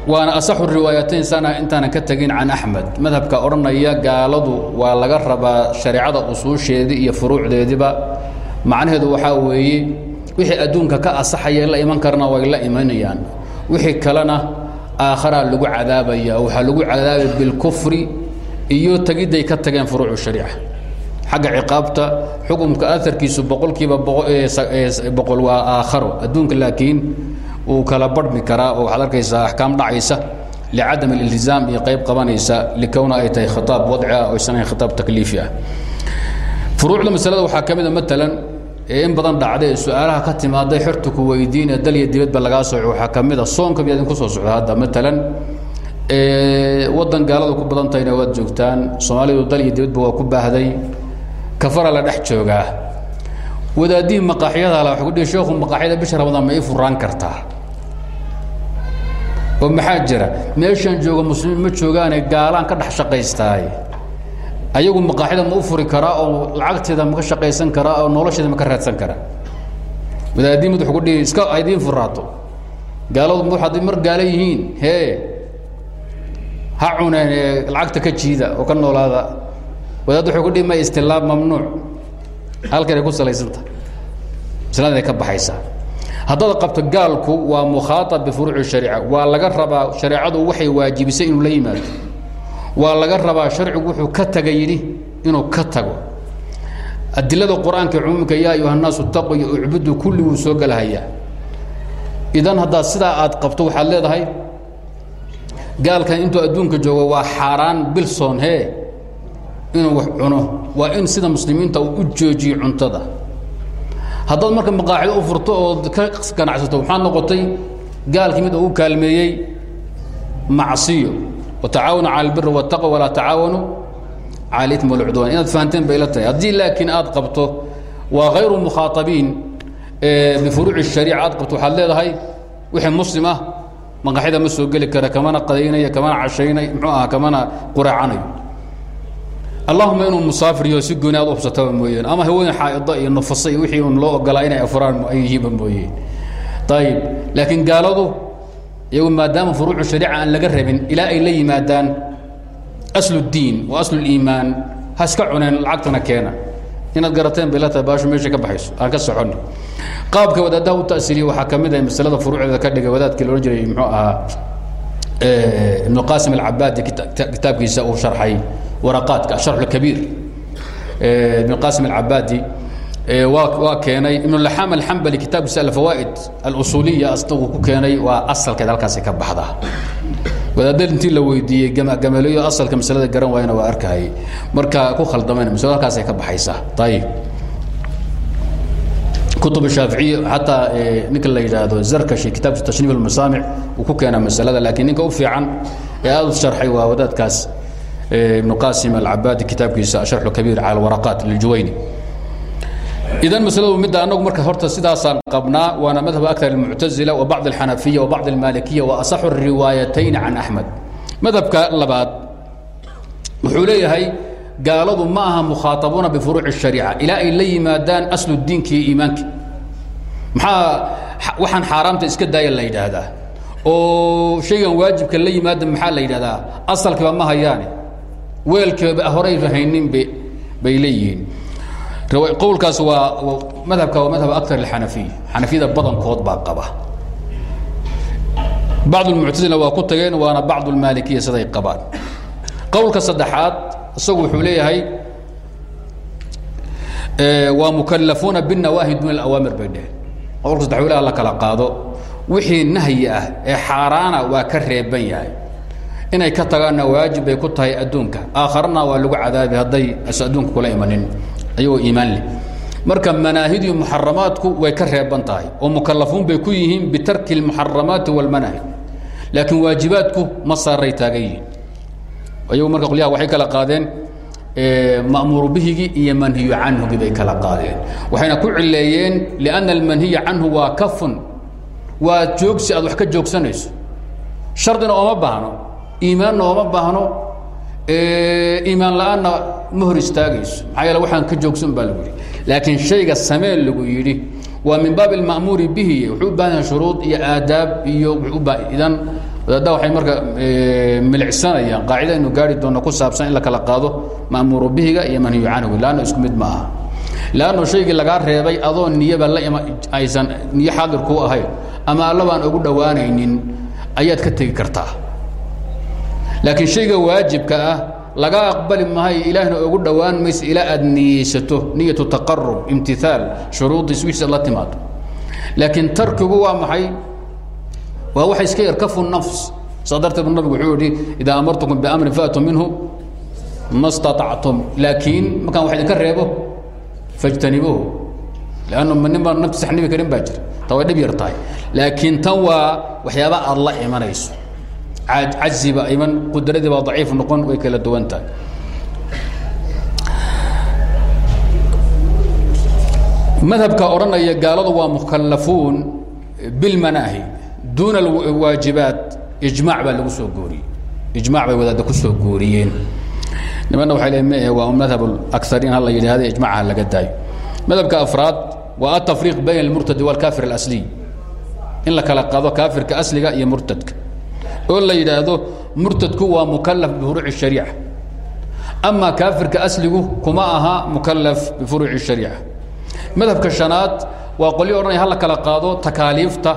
waana asaxu riwaayatayn sana intaanan ka tegin can axmed madhabka odhanaya gaaladu waa laga rabaa shareecada usuusheedii iyo furuucdeediiba macnaheedu waxaa weeye wixii adduunka ka asaxaya la iman karna way la imanayaan. Wixii kalena aakharaa lagu cadaabaya waxaa lagu cadaabaya bilkufri iyo tegidday ka tageen furuucu shariica xagga ciqaabta xukumka aarkiisu boqolkiiba boqol waa aakharo. Adduunka laakiin uu kala barhmi karaa oo waxaad arkaysaa axkaam dhacaysa licadam aliltizaam iyo qayb qabanaysa likowna ay tahay khitaab wadci ah oo aysan ahayn khitaab takliifi ah. Furuucda masalada waxaa ka mid a maalan ee in badan dhacday su'aalaha ka timaaday xertu ku weydiin ee dal iyo dibadba lagaa sooco waxaa ka mid a. Soonka miyaa idinku soo socda hadda? Matalan waddan gaalada ku badan tahayna waad joogtaan soomaalidu dal iyo dibadba waa ku baahday kafara la dhex joogaa. Wadaadihii maqaaxyada la waxay ku dhihi sheekhu maqaaxyada bisha ramadaan ma ii furaan kartaa. Oo maxaa jira? Meeshaan jooga muslimiin ma joogaane gaalaan ka dhex shaqaystaay ayagu maqaaxyada ma u furi karaa oo lacagteeda ma ka shaqaysan karaa oo nolosheeda ma ka raadsan karaa wadaadii mid ku dhihi iska aydiin furaato. Gaaladu hadday mar gaala yihiin hee ha cuneen ee lacagta ka jiida oo ka noolaada. Wadaad wuxuu ku dhihi ma istilaab mamnuuc. Halkan ay ku salaysanta maslada ay ka baxaysaa. Haddaad qabto gaalku waa mukhaaab bifuruuci shariica. Waa laga rabaa shareecadu waxay waajibisay inuu la yimaado waa laga rabaa sharcigu wuxuu ka taga yidhi inuu ka tago. Adilada qur'aanka yaa ayuha naasu taqu iyo ucbudu kulli wuu soo gelahayaa idan haddaad sidaa aad qabto waxaad leedahay gaalkan intuu adduunka joogo waa xaaraan bilson he inuu wax cuno. Waa in sida muslimiinta uu u joojiyo cuntada. Haddaad marka maqaaxido u furto ood ka ganacsato waxaad noqotay gaalkii mid uu kaalmeeyey macsiyo watacaawanu cala albiri waataqwa walaa tacaawanu cala alitm walcudwan inaad fahanteen bay la tahay haddii laakiin aad qabto waa hayru mukhaaabiin bifuruuci shariica aad qabto waxaad leedahay wixii muslim ah maqaaxida ma soo geli kara kamana qadaynaya kamana cashaynay muxuu aha kamana quraacanayo allahuma inuu musaafir iyo si gooni aad u hubsataba mooyeen ama haween xaa'ida iyo nufasa iyo wixii un loo ogolaa inay afuraan ay yihiinba mooyeen ayib laakiin gaaladu iyagu maadaama furuucu shariica aan laga rabin ilaa ay la yimaadaan aslu اdiin wa aslu اliimaan ha iska cuneen lacagtana keena. Inaad garateen bay la tahay baashu meesha ka baxayso aan ka soconno qaabka wadaadaha u ta'siiriya waxaa ka mid ah masalada furuucdeeda ka dhigay wadaadkii loodhan jiray muxuu ahaa ibnu qaasim alcabaadi kitaabkiisa uu sharxay waraqaadka asharxu kabiir. Ibnu qaasim alcabaadi waa keenay ibn laxaam alxambali kitaabkiisa alfawaa'id alusuuliya astagu ku keenay waa asalkeed halkaasi ka baxda wadaadda intii la weydiiyey gamaleeyo asalka masalada garan waayana waa arkahayay marka ku khaldamayna masalada halkaasay ka baxaysaa ayib kutub shaaficiya xataa ninka la yidhaahdo zarkashi kitaabkiisa tashniif almasaamic uu ku keenaa masalada laakiin ninka u fiican ee aada u sharxay waa wadaadkaas ibnu qaasim alcabaadi kitaabkiisa asharxu kabiir cala alwaraqaat liljuwayni idan masladu midda anagu marka horta sidaasaan qabnaa waana madhab akar almuctazila wa bacd alxanafiya wa bacd almalikiya wa asaxu riwaayatayn can axmed madhabka labaad wuxuu leeyahay gaaladu ma aha mukhaaabuuna bifuruuci الshariica ilaa ay la yimaadaan aslu diinka iyo iimaanka maxaa waxaan xaaraamta iska daaya la yidhaahdaa oo shaygan waajibka la yimaada maxaa la yidhahdaa asalkiiba ma hayaane weelkiiba horay rahaynin b bay leeyihiin qowlkaas waa madhabka waa madhab akar اxanafiya xanafiyada badankood baa qaba bacd اlmuctazila waa ku tageen waana bacd اlmaalikiya siday qabaan qowlka saddexaad isagu wuxuu leeyahay waa mukalafuuna biالnawaahi dun اawaamir bay dheheen qowlka saddex wila la kala qaado wixii nahyi ah ee xaaraana waa ka reeban yahay inay ka tagaanna waajib bay ku tahay adduunka aakharana waa lagu cadaabi hadday as adduunka kula imanin ayagoo iimaan leh. Marka manaahidii muxaramaadku way ka reeban tahay oo mukalafuun bay ku yihiin bitarki اlmuxaramaati wاlmanaahid laakiin waajibaadku ma saaray taagan yihiin. Ayagu marka qolyaha waxay kala qaadeen ma'muuru bihigii iyo manhiyu canhugii bay kala qaadeen. Waxayna ku cileeyeen lianna almanhiya canhu waa kafun. Waa joogsi aad wax ka joogsanayso. Shardina ooma baahno iimaanna ooma baahno iimaan la'aanna ma hor istaagayso. Maxaa yeele waxaan ka joogsan baa lagu yidhi. Laakiin shayga sameen lagu yidhi. Waa min baabi alma'muuri bihi. Wuxuu u baahan yahay shuruud iyo aadaab iyo idan. Wadaadda waxay marka milicsanayaan. Qaacida inu gaari doono ku saabsan in la kala qaado ma'muuru bihiga iyo manhiyu canhu laanna isku mid ma aha. Leanno shaygii lagaa reebay adoo niyaba la ima aysan niyo xaadir kuu ahayn ama alla baan ugu dhowaanaynin ayaad ka tegi kartaa laakiin shayga waajibka ah laga aqbali maayo ilaahna ugu dhowaan maysa ilaa aad niyeysato niyatu taqarub imtiaal shuruudiis wixiis la timaado. Laakiin tarkigu waa maxay? Waa waxa iska yar kafu nafs. Saa darteed nabigu wuxuu yihi idaa amartukum biamrin faatuu minhu ma staطactum laakiin markaan wax idinka reebo fajtanibuuhu lannu ma nin baan naftiisa xanibi karin baa jira. Ta way dhib yar tahay. Laakiin tan waa waxyaaba aad la imanayso cajiba iman qudradii baa daciif noqon way kala duwan madhabka odhanaya gaaladu waa mukalafuun bilmanaahi duuna alwaajibaat ijmac baa lagu soo gooriyey. Ijmac bay wadaadda ku soo gooriyeen. Nimanna waxay leeyiin ma waa madhab akariin hala yidhaahda ijmacaha laga daayo. Madhabka afraad waa atafriiq bayna almurtadi walkaafir alasliy. In la kala qaado kaafirka asliga iyo murtadka oo la yidhaahdo murtadku waa mukalaf bifuruuci shariica amaa kaafirka asligu kuma aha mukalaf bifuruuci shariica madhabka shanaad waa qolyo odhanaya hala kala qaado takaaliifta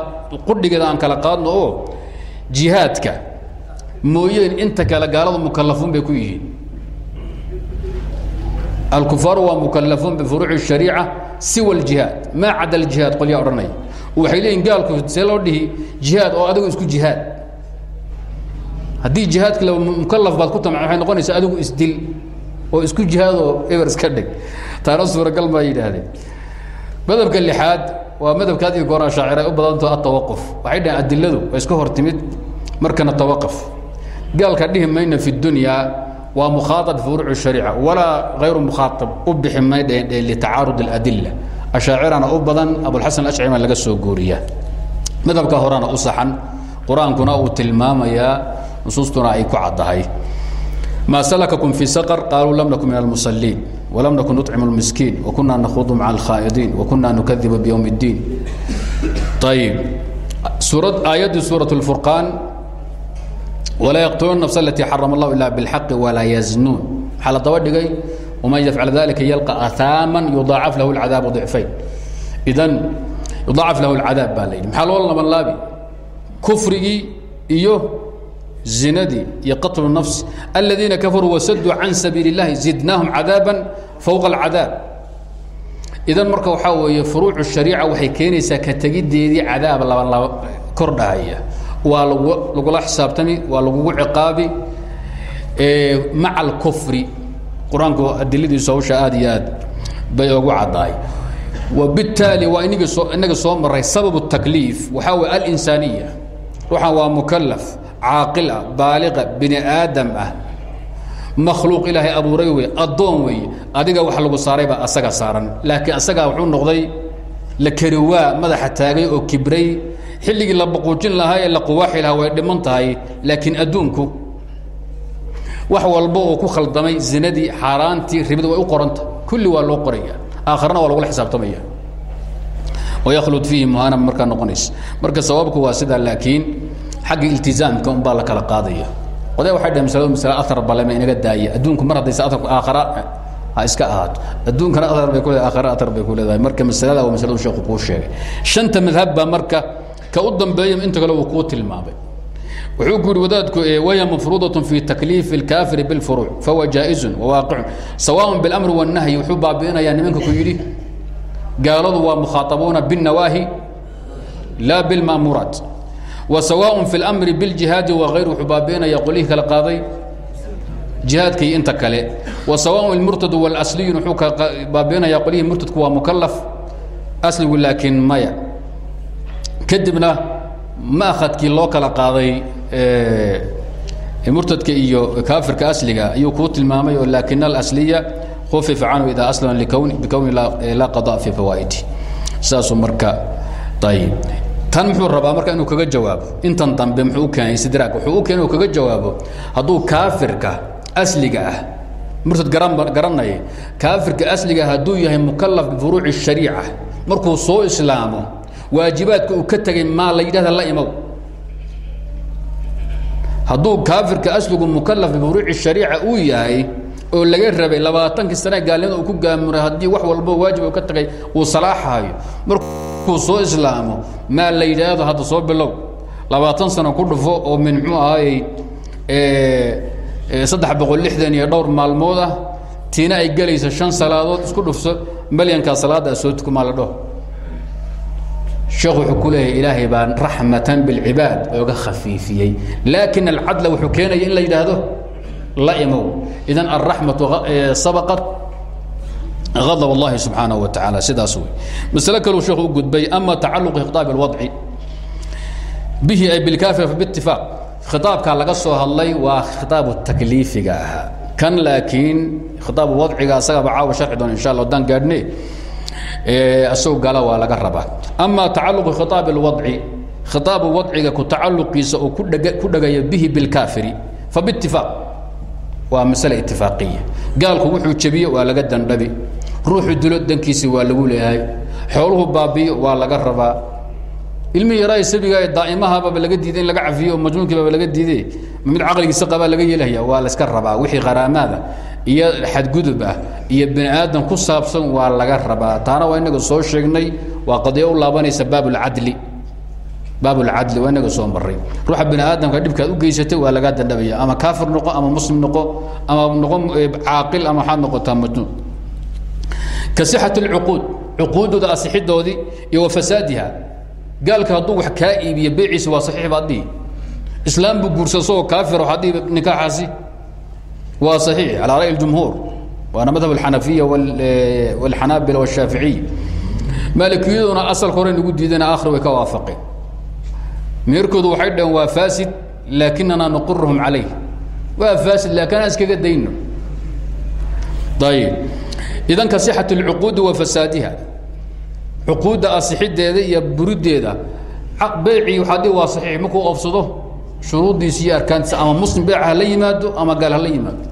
qudhigeeda aan kala qaadno oo jihaadka mooyeen inta kale gaaladu mukalafuun bay ku yihiin. Alkufaaru waa mukalafuun bifuruuci shariica siwa aljihaad maa cada aljihaad qolyaa odhanaya waxay leeyihiin gaalku see loo dhihi jihaad oo adigu isku jihaad haddii jihaadki mukalaf baad ku tamca waxay noqonaysaa adigu isdil oo isku jihaadoo eber iska dhig. Taana suuragal maa yidhaahdeen. Madabka lixaad waa madabka had iyo goor ashaacir ay u badantaho atawaquf waxay dhaheen adiladu waa iska hor timid markana tawaqaf gaalka dhihi mayna fi dunyaa waa mukhaatab furuuci shariica walaa hayru mukhaaab u bixi maydheen dheen litacaarud اladila ashaacirana u badan abulxasan alashcima laga soo guuriyaa. Madhabka horana u saxan qur'aankuna uu tilmaamayaa nusuustuna ay ku caddahay maa salakakum fii saqr qaaluu lam nakun min almusaliin walam nakun nuطcimu اlmiskiin wakuna nakhuudu maca alkhaa'idiin wakuna nukadibu bywm اddiin ayib suurad aayaddii suuraة اlfurqaan walaa yaqtuluuna nafsa alatii xarama اllahu ila biاlxaqi walaa yaznuun waxaa la daba dhigay وman yfعل ذلika yلقى أثاama يuضاacaf lah العadاaب ضعفayn idan يuضاacaf lah العadاab baa la yidhi maxaa loo laban laabi kufrigii iyo zinadii iyo qatlu nafs aladiina kafaruu wasaduu can sabiili اllahi zidnaahum cadaaba fowqa idan marka waxaa weeye furuucu shariica waxay keenaysaa ka tegiddeedii cadaab labalaba kordhahaya. Waa lag lagula xisaabtami waa lagugu ciqaabi maca alkufri. Qur'aanku adiladiisu hawsha aada iyo bay ogu caddahay wbitaali waa inagii soo inaga soo maray sababu takliif waxaa weye alinsaaniya ruuxan waa mukalaf caaqil ah baaliqa bini aadam ah. Makhluuq ilaahay abuuray wey addoon weeye adiga wax lagu saaray baa asaga saaran. Laakiin asagaa wuxuu noqday la keriwaa madaxa taagay oo kibray. Xilligii la baquujin lahaa ee la quwaaxi lahaa way dhiman tahay. Laakiin adduunku wax walba oo ku khaldamay zinadii xaaraantii ribada way u qoranta. Kulli waa loo qoraya. Aakharna waa lagula xisaabtamaya. Waykhlud fiihi muhanam markaa noqonaysa marka sababku waa sidaa laakiin xagga iltizaamka un baa la kala qaadaya oday waxay dhaheen masaladu masale athar balema inaga daaya adduunku mar haddaysa atharku aakhara ha iska ahaato adduunkana athar bay ku leedahay aakhara athar bay ku leedahay marka masalada waa masaladu sheekhu kuu sheegay shanta madhab baa marka ka u dambeeya inta kale uu kuu tilmaamay wuxuu ku yihi wadaadku waya mafruudaة fi takliif اlkaafiri bاlfuruuc fahuwa jaaئizu wawaaqicu sawaء bاlamri والnahyi wuxuu baabi'inayaa nimanka ku yidhi gaaladu waa mukhaaabuuna bالnawaahi la bاlma'muuraat wa sawaء fi اlamri bاljihaadi wغayr wuxuu baabi'inaya qolihii kala qaaday jihaadka iyo inta kale wa sawaء اlmurtadu wاlasliyun wuxuu ka baabi'inaya qolihii murtadku waa mukalaf asligu laakiin maya kadibna maakadkii loo kala qaaday murtadka iyo kaafirka asliga ayuu kuu tilmaamay oo laakin alasliya khufifa canhu ida aslama bikowni laa qada fi fawaa'idi saasuu marka ayib tan muxuu rabaa marka inuu kaga jawaabo? Intan dambe muxuu u keenay sidraag. Wuxuu u keenay inuu kaga jawaabo hadduu kaafirka asliga ah murtad garan garanaya kaafirka asliga hadduu yahay mukalaf bifuruuci الshariica markuu soo islaamo waajibaadka uu ka tegay maa la yidhahda la imow. Hadduu kaafirka asligu mukalaf bifuruuci shariica uu yahay oo laga rabay labaatankii sane gaalnimada uu ku gaamuray haddii wax walbo waajib uu ka tagay uu salaaxayo markuu soo islaamo maa la yidhaahdo hadda soo bilow? Labaatan sano ku dhufo oo min muxuu ahaayey saddex boqol lixdan iyo dhowr maalmood ah tiina ay gelayso shan salaadood isku dhufso malyankaa salaadda soo tukumaa la dhaho sheekh wuxuu ku leeyahay ilaahay baa raxmatan bilcibaad ooga khafiifiyey. Laakin alcadla wuxuu keenaya in la yidhaahdo la imow idan alraxmatu sabaqat adab اllahi subxaanaه wa taعala sidaas wey masle kaluu sheekhu u gudbay ama tacaluqu khiطaab اlwadci bihi ay bilkaafir bاtifaaq khiطaabkaa laga soo hadlay waa khiطaabu takliifiga ahaa kan laakiin khiطaabu wadciga asagaba caawa sharxi doona insha allah haddaan gaadhne isagu gala waa laga rabaa ama tacaluqu khiطaab اlwadci khiطaabu wadciga ku tacaluqiisa oo ku dhegaya bihi bilkaafiri fabاtifaaq waa masale itifaaqiya gaalku wuxuu jebiye waa laga dandhabi. Ruuxu dilo dankiisi waa lagu leeyahay. Xooluhu baabiyo waa laga rabaa. Ilmihii yaraa sabiga daa'imahaba laga diiday in laga cafiyo oo majnuunkiibaba laga diiday mid caqligiisa qabaa laga yeelahaya waa la iska rabaa. Wixii qaraamaada iyo xadgudub ah iyo bini aadan ku saabsan waa laga rabaa. Taana waa inaga soo sheegnay waa qadiyo u laabanaysa baabulcadli baabulcadli waa inaga soo maray ruuxa bini aadamka dhibkaad u geysatay waa lagaa dandhabaya ama kaafir noqo ama muslim noqo ama noqo caaqil ama waxaad noqotaa majnuun ka sixat اlcuquud cuquudooda asixidoodii iyo wa fasaadiha gaalka hadduu wax kaa iibiyo beyciisa waa saxiix baad dhihi islaam buu guursa isagoo kaafir waxaad dhihi nikaaxaasi waa saxiix calaa ra'yi اljumhuur waana madhab alxanafiya wاlxanaabila wاshaaficiy maalikiyaduna asalka hore nagu diidana aakhir way ka waafaqeen meerkoodu waxay dhaheen waa faasid laakinana nuqirhum calayh. Waa faasid laakin aan iskaga dayno. Ayib idan ka sixat اlcuquudi wa fasaadiha. Cuquudda asixideeda iyo burideeda beecii waxaa dhi waa saxiix. Markuu oofsado shuruuddiisa iyo arkaantiisa ama muslim beeca hala yimaado ama gaal hala yimaado.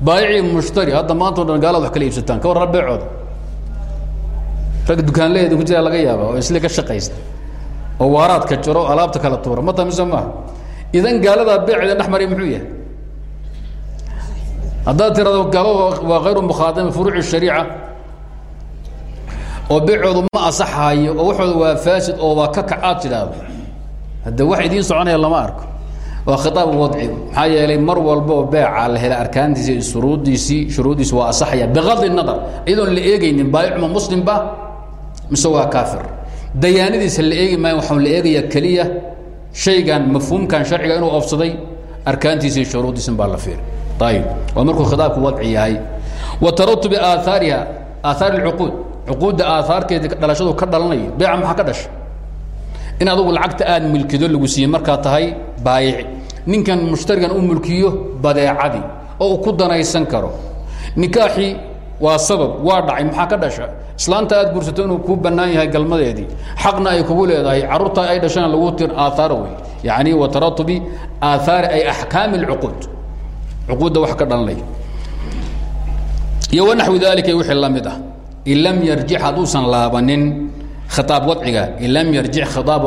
Baayicii mushtari hadda maanta o dhan gaalada wax kala iibsataan ka warra beecooda. Rag dukaanleheeda ku jira laga yaaba oo isle ka shaqaysta oo waaraadka jaro alaabta kala tuura ma tamise maaha idan gaaladaa beeceeda dhex maray muxuu yahay? Haddaad tirado gaalada waa hayru mukhaadama furuuci shariica oo beecoodu ma asaxaayo oo waxooda waa faasid oo waa ka kac aad tidhaahdo hadde wax idiin soconaya lama arko. Waa khitaab wadci. Maxaa yeelay mar walba oo beeca la hela arkaantiisi iyo shuruuddiisii shuruuddiisi waa asaxaya bigadi nadar. Iyadoon la eegaynin baayicma muslimba mise waa kaafir dayaanadiisa la eegi maayo waxaa la eegayaa keliya shaygan mafhuumkan sharciga inuu oofsaday arkaantiisa iyo shuruuddiisin baa la fiiri ayib waa markuu khitaabku wadci yahay. Wa taratubi aahaariha aahaar اlcuquud cuquudda aahaarkeeda dhalashadu ka dhalanayo beeca maxaa ka dhasha in adugu lacagta aad milkido lagu siiyey markaa tahay baayici ninkan mushtarigan u mulkiyo badeecadii oo uu ku danaysan karo. Nikaaxii waa sabab waa dhacay maxaa ka dhasha? Islaanta aad guursato inuu kuu bannaan yahay galmadeedii. Xaqna ay kugu leedahay carruurta ay dhashana lagu tir aahaar wey. Yacni wa taratubi aahaari ay axkaami اlcuquud cuquudda wax ka dhalanaya iyo wanaxwi dalika wixii la mid ah. In lam yarjic hadduusan laabanin khitaab wadciga in lam yarjic khiaab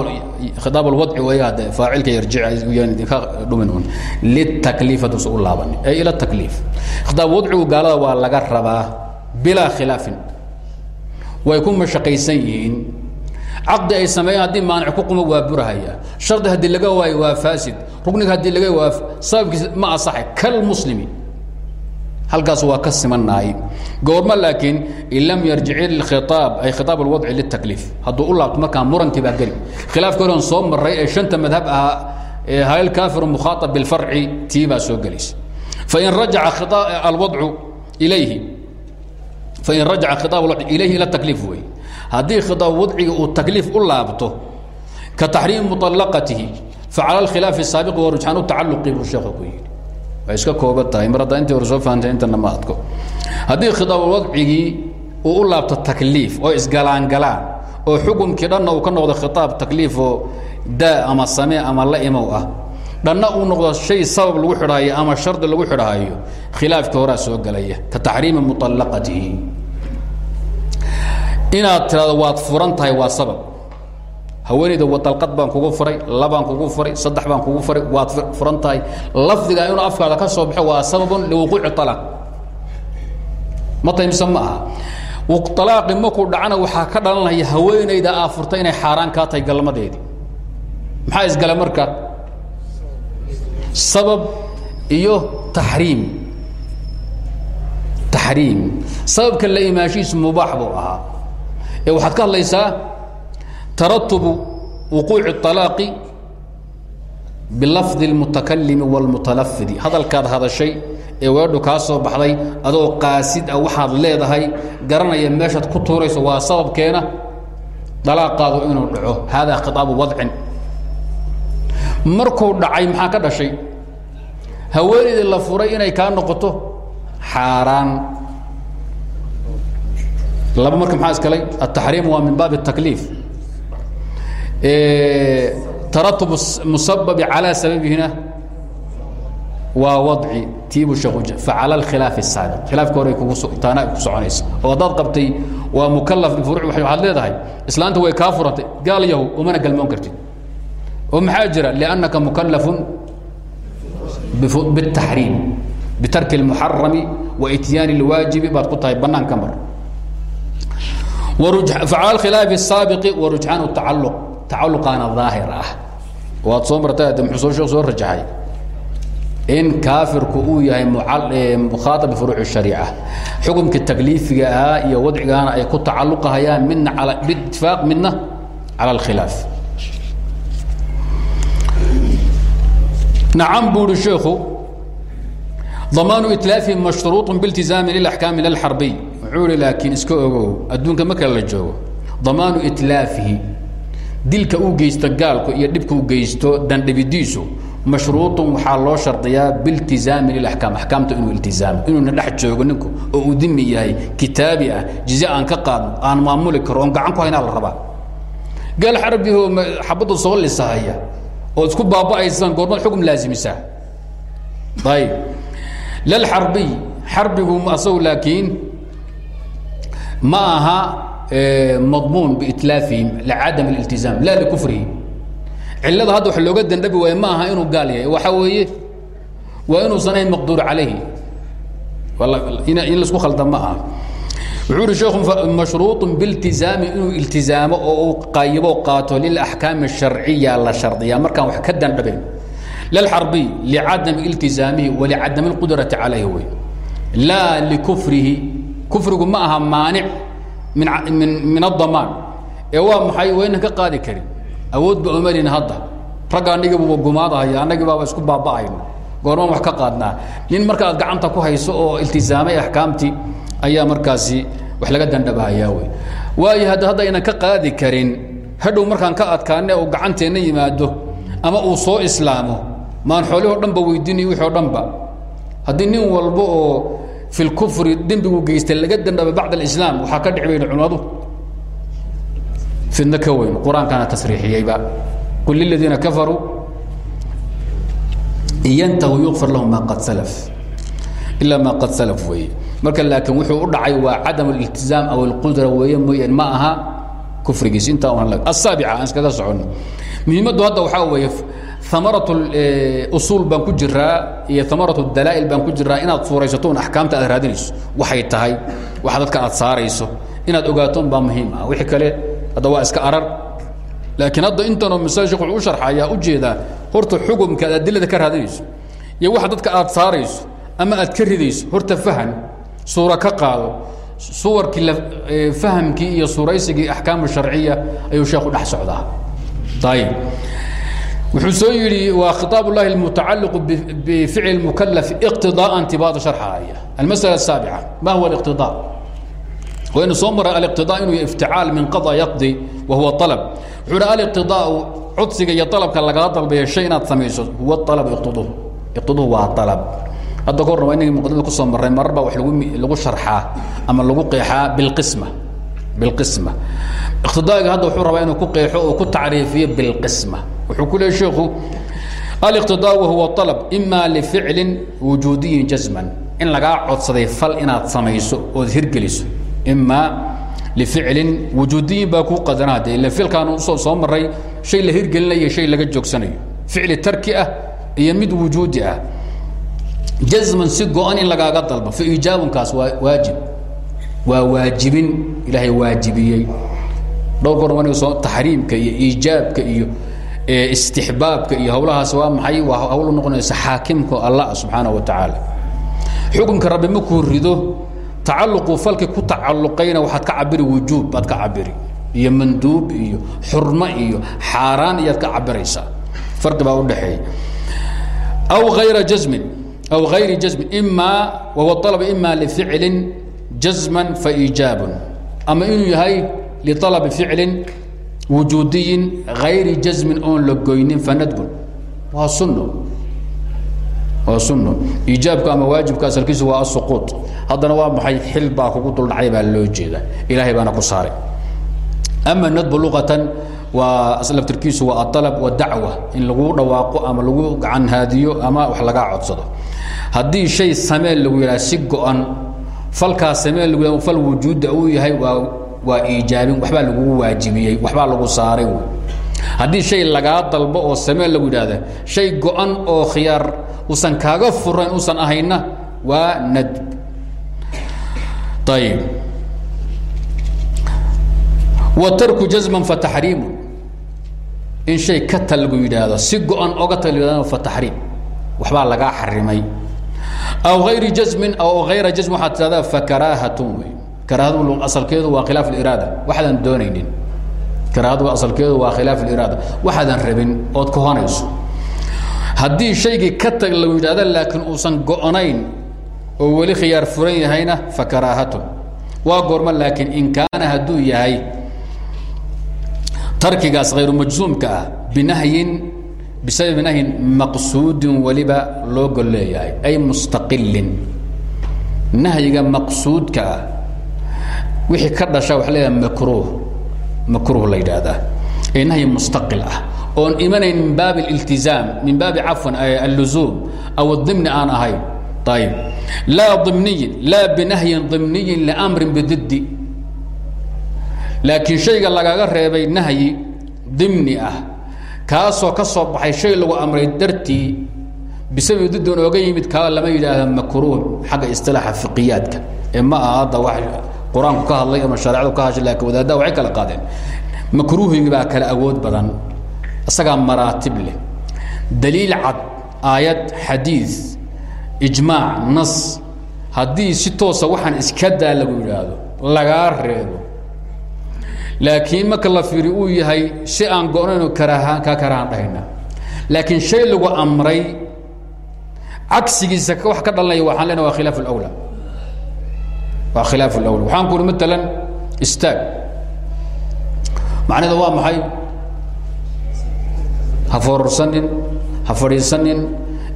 khitaab alwadci way hadde faacilka yarjic ka dhumin un litakliif hadduusan u laabanin ay ila takliif. Khitaab wadcigu gaalada waa laga rabaa bilaa khilaafin. Way ku mashaqaysan yihiin. Caqdi ay sameeyeen haddii maanic ku quma waa burahaya. Shardi haddii laga waayo waa faasid. Rugniga haddii laga waa sababkiisa ma asaxay. Kalmuslimi halkaas waa ka simanaay goormo laakiin in lam yarjic khiaab ay khiaab alwadci litakliif hadduu u laabto markaa murankii baa geli. Khilaafka horan soo maray ee shanta madhab ahaa hal kaafiru mukhaaab bilfarci tii baa soo gelaysa fain rajaca alwadcu ilayhi fain rajaca khiaab alwadci ilayhi ila takliif wey haddii khiaab wadciga uu takliif u laabto ka taxriimi muطalaqatihi facala alkhilaafi saabiqi wa rujxaan tacaluqi buu sheekhu ku yidhi way iska kooban tahay. Mar haddaa intii hore soo fahamtay intana ma adko. Haddii khitaab wadcigii uu u laabto takliif oo isgalaangalaan oo xukumkii dhanna uu ka noqdo khitaab takliifoo daa ama samee ama la imow ah dhanna uu noqdo shay sabab lagu xidhaayo ama shardi lagu xidhaayo khilaafkii horaa soo gelaya ka taxriimi muطallaqatihi inaad tirahdo waad furan tahay waa sabab haweenayda dalqad baan kugu furay labaan kugu furay saddex baan kugu furay waad furan tahay lafdiga inuu afkaada ka soo baxo waa sababun liwuquuci alaaq ma tahay mise ma aha. Alaaqi markuu dhacana waxaa ka dhalanaya haweenayda aa furtay inay xaaraan kaa tahay galmadeedii maxaa isgala marka? Sabab iyo taxriim. Taxriim. Sababka la imaashihiisu mubaax buu ahaa. Ee waxaad ka hadlaysaa taratubu wuquuci اطalaaqi bilafdi اlmutakalimi wاlmutalafidi hadalkaad hadashay ee weedhu kaa soo baxday adoo qaasid ah waxaad leedahay garanaya meeshaad ku tuurayso waa sababkeena dalaaqaadu inuu dhaco haadaa khitaabu wadcin markuu dhacay maxaa ka dhashay haweenaydii la furay inay kaa noqoto xaaraan laba marka maxaa iskalay ataxriim waa min baab الtakliif taratub musababi calى sababihina waa wadci tiibu shaqu facala اlkhilaaf الsaabiq khilaafka hore kugu taana ku soconaysa oo haddaad qabtay waa mukalaf bifuruuc waxaad leedahay islaanta way kaa furantay gaal yahu umana galmoon kartid oo maxaa jira liannaka mukalafun bالtaxriim bitarki اlmuxarami wa ityaani اlwaajibi baad ku tahay banaanka mar facala khilaafi الsaabiqi wa rujxaan tacaluq tacaluqaana daahir ah. Waad soo marta de muxuu soo sheek soo rajaxay. In kaafirku uu yahay mukhaaab bifuruuc shariica. Xukumka takliifiga ah iyo wadcigaana ay ku tacaluqahayaan midna biitifaaq midna cala alkhilaaf. Nacam buu ihi sheekhu damaanu itlaafihim mashruuط biاltizaami lilaxkaami lalxarbiy wuxuu ihi laakiin iska ogow adduunka marka la joogo damaanu itlaafihi dilka uu geysto gaalku iyo dhibka u geysto dandhibidiisu mashruuطun waxaa loo shardiyaa biاltizaami lilaxkaam axkaamta inuu iltizaamo inuuna dhex joogo ninku oo uu dimi yahay kitaabi ah jize aan ka qaadno aan maamuli karo oon gacan ku haynaa la rabaa. Gaal xarbihoo xabadda soo lisahaya oo isku baaba'aysaan goormaad xukm laazimisaa ayb lalxarbiy xarbigu asagu laakiin ma aha madmuun biitlaafihim licadam اliltizaam la likufrihi cilada hadda wax looga dandhabi waaye ma aha inuu gaal yahay waxa weeye waa inuusan ahayn maqduur calayhi in laisku khalda ma aha wuxuu ihi sheekhu mashruuط biاltizaami inuu iltizaamo oo uu qaybo qaato lilaxkaami الsharciya la shardiya markaan wax ka dandhabayn lalxarbiy licadami iltizaamihi walicadami اlqudrati calayhi wey laa likufrihi kufrigu ma aha maanic min adamaan ee waa maxay? Waynan ka qaadi karin. Awood ba omarin hadda. Ragga anigiibuba gumaadahaya annagii baaba isku baaba'ayno. Goormaan wax ka qaadnaa. Nin marka aad gacanta ku hayso oo iltizaamay axkaamtii ayaa markaasi wax laga dandhabahayaa wey waayo hadda hadda aynan ka qaadi karin hadhow markaan ka adkaane uu gacanteenna yimaado ama uu soo islaamo maan xoolihii o dhan ba weydiinay wixii o dhan ba haddii nin walba oo fi lkufri dembigu geystay laga dandhaba bacd alislaam waxaa ka dhici bayna culimadu fidno ka weyn qur'aankana tasriixiyeyba qul liladiina kafaruu yantahu yukfar lahum ma qad salaf ilaa ma qad salaf weeye marka laakiin wuxuu u dhacay waa cadam اliltizaam aw اlqudra weeye mooyaan ma aha kufrigiis intaa asaabica aan iskaga socono muhiimaddu hadda waxaa weeye amaraة usuul baan ku jiraa iyo amaraة dalaa'il baan ku jiraa inaad suuraysato un axkaamta aad raadinayso. Waxay tahay wax dadka aad saarayso. Inaad ogaato baa muhiim ah. Wixii kale hadda waa iska arar. Laakiin hadda intanoo shekh wuxuu u sharxayaa u jeedaa horta xukumka aad adilada ka raadinayso iyo waxa dadka aad saarayso ama aad ka ridayso. Horta fahan suura ka qaado. Suwarkii fahamkii iyo suuraysigii axkaam sharciya ayuu sheekhu dhex socdaa. Ayib wuxuu soo yidhi waa khiطaab اllahi اlmutacaliq bficl اmukalaf اqtiضاءa tibaada sharxaaya almasأla الsaabica ma huwa الاqtiضاء waynu soo maray aliqtiضاء inuu ifticaal min qaضى yaqdi wa huwa طalb wuxuu hi aliqtiضاء codsiga iyo طalabka lagaa dalbaya shay inaad samayso huwa طalb iqtiduh iqtiduh waa طalb hadda ka horna waa inagii muqadimada kusoo marray marar baa wax lagu lagu sharxaa ama lagu qeexaa biاlqisma biاlqisma iqtidaaga hadda wuxuu rabaa inuu ku qeexo oo ku tacriifiyo biاlqisma wuxuu ku leey sheekhu aliqtidaa wahuwa طalb ima lificlin wujuudiyin jazman. In lagaa codsaday fal inaad samayso ood hirgeliso ima lificlin wujuudiyin baa kuu qadanaa de ila ficilkaan u soo soo maray shay la hirgelinayo shay laga joogsanayo. Ficli tarki ah iyo mid wujuudi ah. Jazman si go-an in lagaaga dalbo fa iijaabunkaas waa waajib. Waa waajibin ilaahay waajibiyey. Dhowr goor aniga soo taxriimka iyo iijaabka iyo istixbaabka iyo hawlahaas waa maxay? Waa hawlu noqonaysa xaakimka allah subxaana wa tacaala. Xukunka rabbi makuu rido tacaluquu falki ku tacalluqayna waxaad ka cabiri wujuub aad ka cabiri iyo manduub iyo xurmo iyo xaaraan iyoad ka cabiraysaa farqi baa udhexeeya aw ayra jamin aw hayri jamin imaa wahuwa alab ima lificlin jazman fa iijaabun ama inuu yahay lialabi ficlin wujuudiyin ayri jazmin oon la goynin fanadbun waa sunno. Waa sunno. Iijaabka ama waajibka asalkiisu waa asuquud haddana waa maxay? Xil baa kugu duldhacay baa loo jeeda ilaahay baana ku saaray. Ama nadbu luqatan waa laftirkiisu waa aalab wadacwa in lagu dhawaaqo ama lagu gacanhaadiyo ama wax lagaa codsado. Haddii shay samee lagu yidhaha si go-an falkaas samee lagu yah fal wujuuda uu yahay waa waa iijaabin waxbaa lagugu waajibiyey waxbaa lagu saaray haddii shay lagaa dalbo oo samee lagu yidhaahda shay go-an oo khiyaar usan kaaga furayn usan ahayna waa nadb ayib wa tarku jazman fataxriimu in shay ka tal lagu yidhaahdo si go-an oga tal yidhahdo fataxriim waxbaa lagaa xarimay. Aw ayri jazmin aw ayra jazmin waxaad tidhahdaa fakaraahatun wey karaahadu asalkeedu waa khilaaf iraada waxaadan doonaynin. Karaahadu asalkeedu waa khilaaf iraada waxaadan rabin ood kahonayso haddii shaygii ka tag lagu yidhahda laakiin uusan go-nayn oo weli khiyaar furan yahayna fakaraahatun waa goorma laakiin in kaana hadduu yahay tarkigaas hayru majsuumka ah binahyin bisababi nahyin maqsuudin weliba loo gol leeyahay ay mustaqilin nahyiga maqsuudka ah wixii ka dhasha waxa leeyahay makruuh. Makruuh la yidhaahdaa. Ee mustaqil ah. Oon imanayn min baabi اliltizaam min baabi cafwan alluzuum aw adimni aan ahayn. Ayib laa dimniyin laa binahyin dimniyin liamrin bididdi. Laakiin shayga lagaga reebay nahyi dimni ah. Kaasoo ka soo baxay shay lagu amray dartii bisababi diddi on oga yimid kaa lama yidhaahda makruuh xagga isilaaxa fiqiyaadka. Ee ma aha hadda wa qur'aanku ka hadlay ama shareecadu ka hashay laakiin wadaaddaa waxay kala qaadeen. Makruuhigi baa kala awood badan isagaa maraatib leh. Daliil cad aayad xadiid ijmaac nas. Haddii si toosa waxaan iska daa lagu yidhaahdo lagaa reebo. Laakiin marka la fiiri uu yahay si aan go-nayno karahaan kaa dhahayna. Laakiin shay lagu amray cagsigiisa wax ka dhalanaya waxaan lena waa khilaaf اlawla waa khilaaf اlawla waxaan ku uhi istaag. Macnada waa maxay? Ha foorarsanin ha fadhiisanin.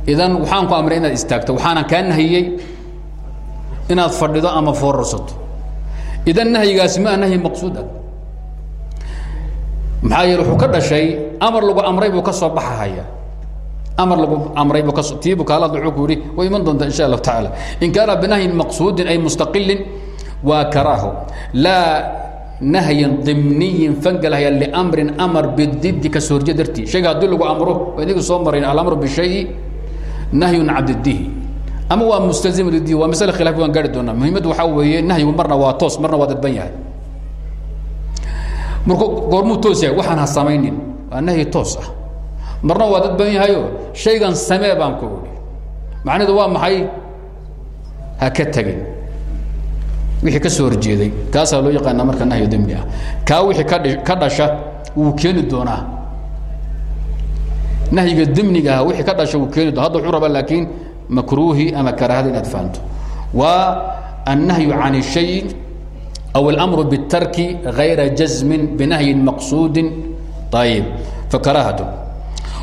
Idan waxaan ku amray inaad istaagto waxaanan kaa nahiyey inaad fadhido ama foorarsato. Idan nahyigaasi ma a nahyi maqsuud ah. Maxaa ka dhashay amar lagu amray buu ka soo baxahaya amar lagu amray tiibu kaala wuxuu ku yidhi way iman doontaa insha allahu tacaala. In kaana binahyin maqsuudin ay mustaqilin waa karaaho. Laa nahyin dimniyin fangalhaya liamrin amar bididdi ka soo horje dartii. Shayga haddii lagu amro waa inagii soo marayn alamru bishayi nahyun can diddihi ama waa mustazimu diddihi waa masale khilafi waan gaari doonaa. Muhiimaddu waxaa weeye nahyigu marna waa toos marna waa dadban yahay. Markuu goormuu toos yahay waxaan ha samaynin. Waa nahyi toos ah marna waa dad badan yahayo shaygan samee baan ku idhi macnaheedu waa maxay? Ha ka tegin wixii ka soo horjeeday. Kaasaa loo yaqaanaa marka nahyo dembi ah. Wixii kadh ka dhasha wuu keeni doonaa. Nahyiga demniga ah, wixii ka dhasha wuu keeni doona hadda wuxuu laakiin makruuhi ama karaahada inaad fahanto. Waa annahyu can shay aw almru bitarki gayra jazmin binahyin maqsuudin. Ayib fakaraahato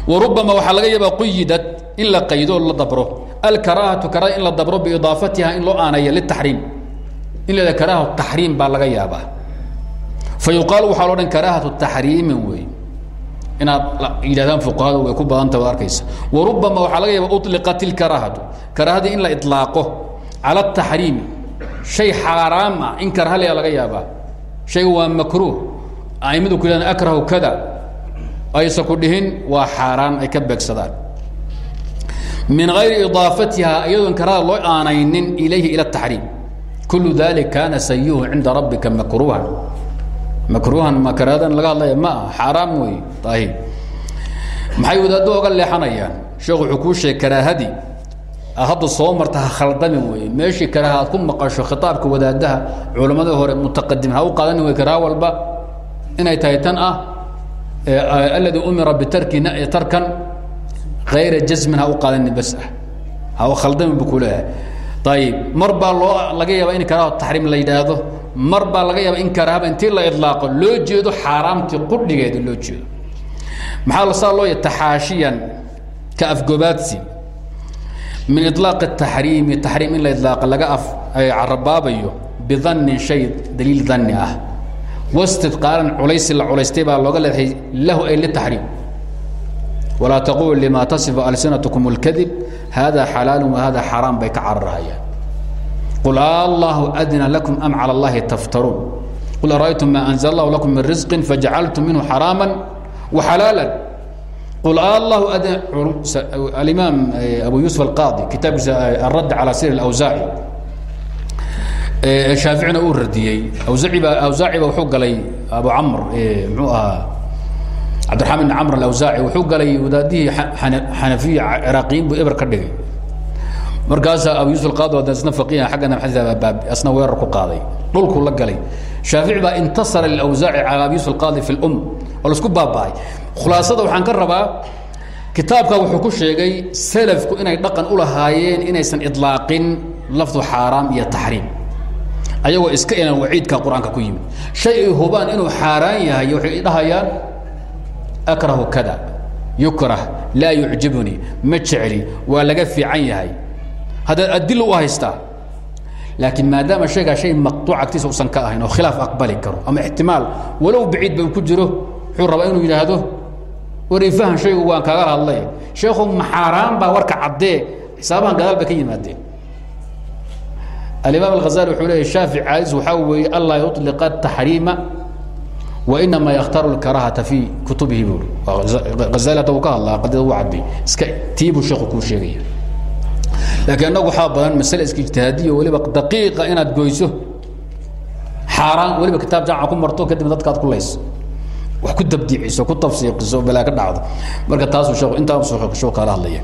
warubama waxaa laga yaabaa quyidad in la qaydo la dabro. Alkaraahatu karaahada in la dabro biidaafatiha in loo aanaya litaxriim. In la karaaha taxriim baa laga yaabaa. Fa yuqaalu waxaa lo odhan karaahatu taxriimin wey inaad yidhahdaan fuqahada way ku badanta waad arkaysa warubama waxaa laga yaaba uliqat ilkaraahatu karaahadii in la iطlaaqo cala ataxriimi shay xaaraam ah in karahaliya laga yaabaa. Shayga waa makruuh. Aimadu ku yidhahdaan akrahu kada aysan ku dhihin waa xaaraan ay ka beegsadaan. Min ayri idaafatiha iyadoo inkaraada loo aanaynin ilayhi ila taxriim. Kullu dalik kaana sayuhu cinda rabbika makruuhan. Makruuhan makaraadan laga hadlaya? Ma ah xaaraam wey ahi maxay wadaaddo oga leexanayaan? Sheekhu wuxuu kuu sheeg karaahadi ah, hadda soo marta ha khaldami weeye. Meeshii karaaha aad ku maqasho khitaabka wadaadaha culammada hore mutaqadim ha u qaadani wey karaah walba. Inay tahay tan ah alladii umira bitarki tarkan غayra jazmin ha u qaadanin bas ah. Khaldami bu kuleeyahay ayib mar baa loo laga yaaba in karaaha taxriim la yidhaahdo mar baa laga yaaba in karaahaba intii la idlaaqo loo jeedo xaaraamtii qudhigeeda loo jeedo. Maxaa saa loo yahay taxaashiyan ka afgobaadsi min ilaaq taxriimi taxriim in la ilaaqa laga carabaabayo bidannin shay daliil danni ah wastidqaalan culaysi la culaystay baa looga leedahay lahu ay litaxriim walaa taqulu lima tasifu alsinatkum اlkadib hada xalaalu wahada xaraam bay ka cararahayaan qul allahu adina lakum am calى اllahi taftaruun qul arأytum ma anzl اllahu lakum min risqi fajacaltum minhu xaraama وxalaala qul allahu adina alimaam abu yusuf alqaadi kitaabkiisa aradd calى sir اlawsaaci shaaficina uu radiyey. Awzaciba awsaaciba wuxuu galay abu camr mxuu ahaa cabdiraxmaan ibn camr alawsaaci wuxuu galay wadaadihii xanafiya ciraaqiyiin buu eber ka dhigay. Markaasaa abu yusuf alqaadi ada isna faqiha xaggana xadiis asna weerar ku qaaday. Dhulkuu la galay. Shaafici baa intasara lilawsaaci calaa abi yusuf alqaadi fi lum oo la isku baaba'ay. Khulaasada waxaan ka rabaa kitaabka wuxuu ku sheegay salafku inay dhaqan u lahaayeen inaysan idlaaqin lafdu xaaraam iyo taxriim ayagoo iska ilan waciidka qur'aanka ku yimid. Shay ay hubaan inuu xaaraan yahay waxay dhahayaan akrahu kada yukrah laa yucjibunii ma jecli waa laga fiican yahay. Haddaad adil u haystaa laakiin maadaama shaygaa shay maqtuuc agtiisa usan ka ahayn oo khilaaf aqbali karo ama ixtimaal walow baciid ba ku jiro wuxuu rabaa inuu yidhaahdo warifahan shaygu waan kaaga hadlay. Sheekhu maxaaraan baa warka caddee xisaabahan gadaal bay ka yimaadeen alimaam alghazali wuxuu leeya shaafic caadis waxaa weeye anlaa yuطliqa taxriima wainama yakhtaaru lkarahata fi kutubihi buuri hazali hadda uu ka hadlaa qadida u cadday iska tiibuu sheekhu kuu sheegaya. Laakiin annagu waxaa badan masale iska ijtihaadiya weliba daqiiqa inaad goyso xaaraan weliba kitaab jamca ku marto kadibna dadkaad ku layso. Wax ku dabdiiciso ku tafsiiqiso balaa ka dhacdo. Marka taasuu sheekhu intaa sheekhu kala hadlaya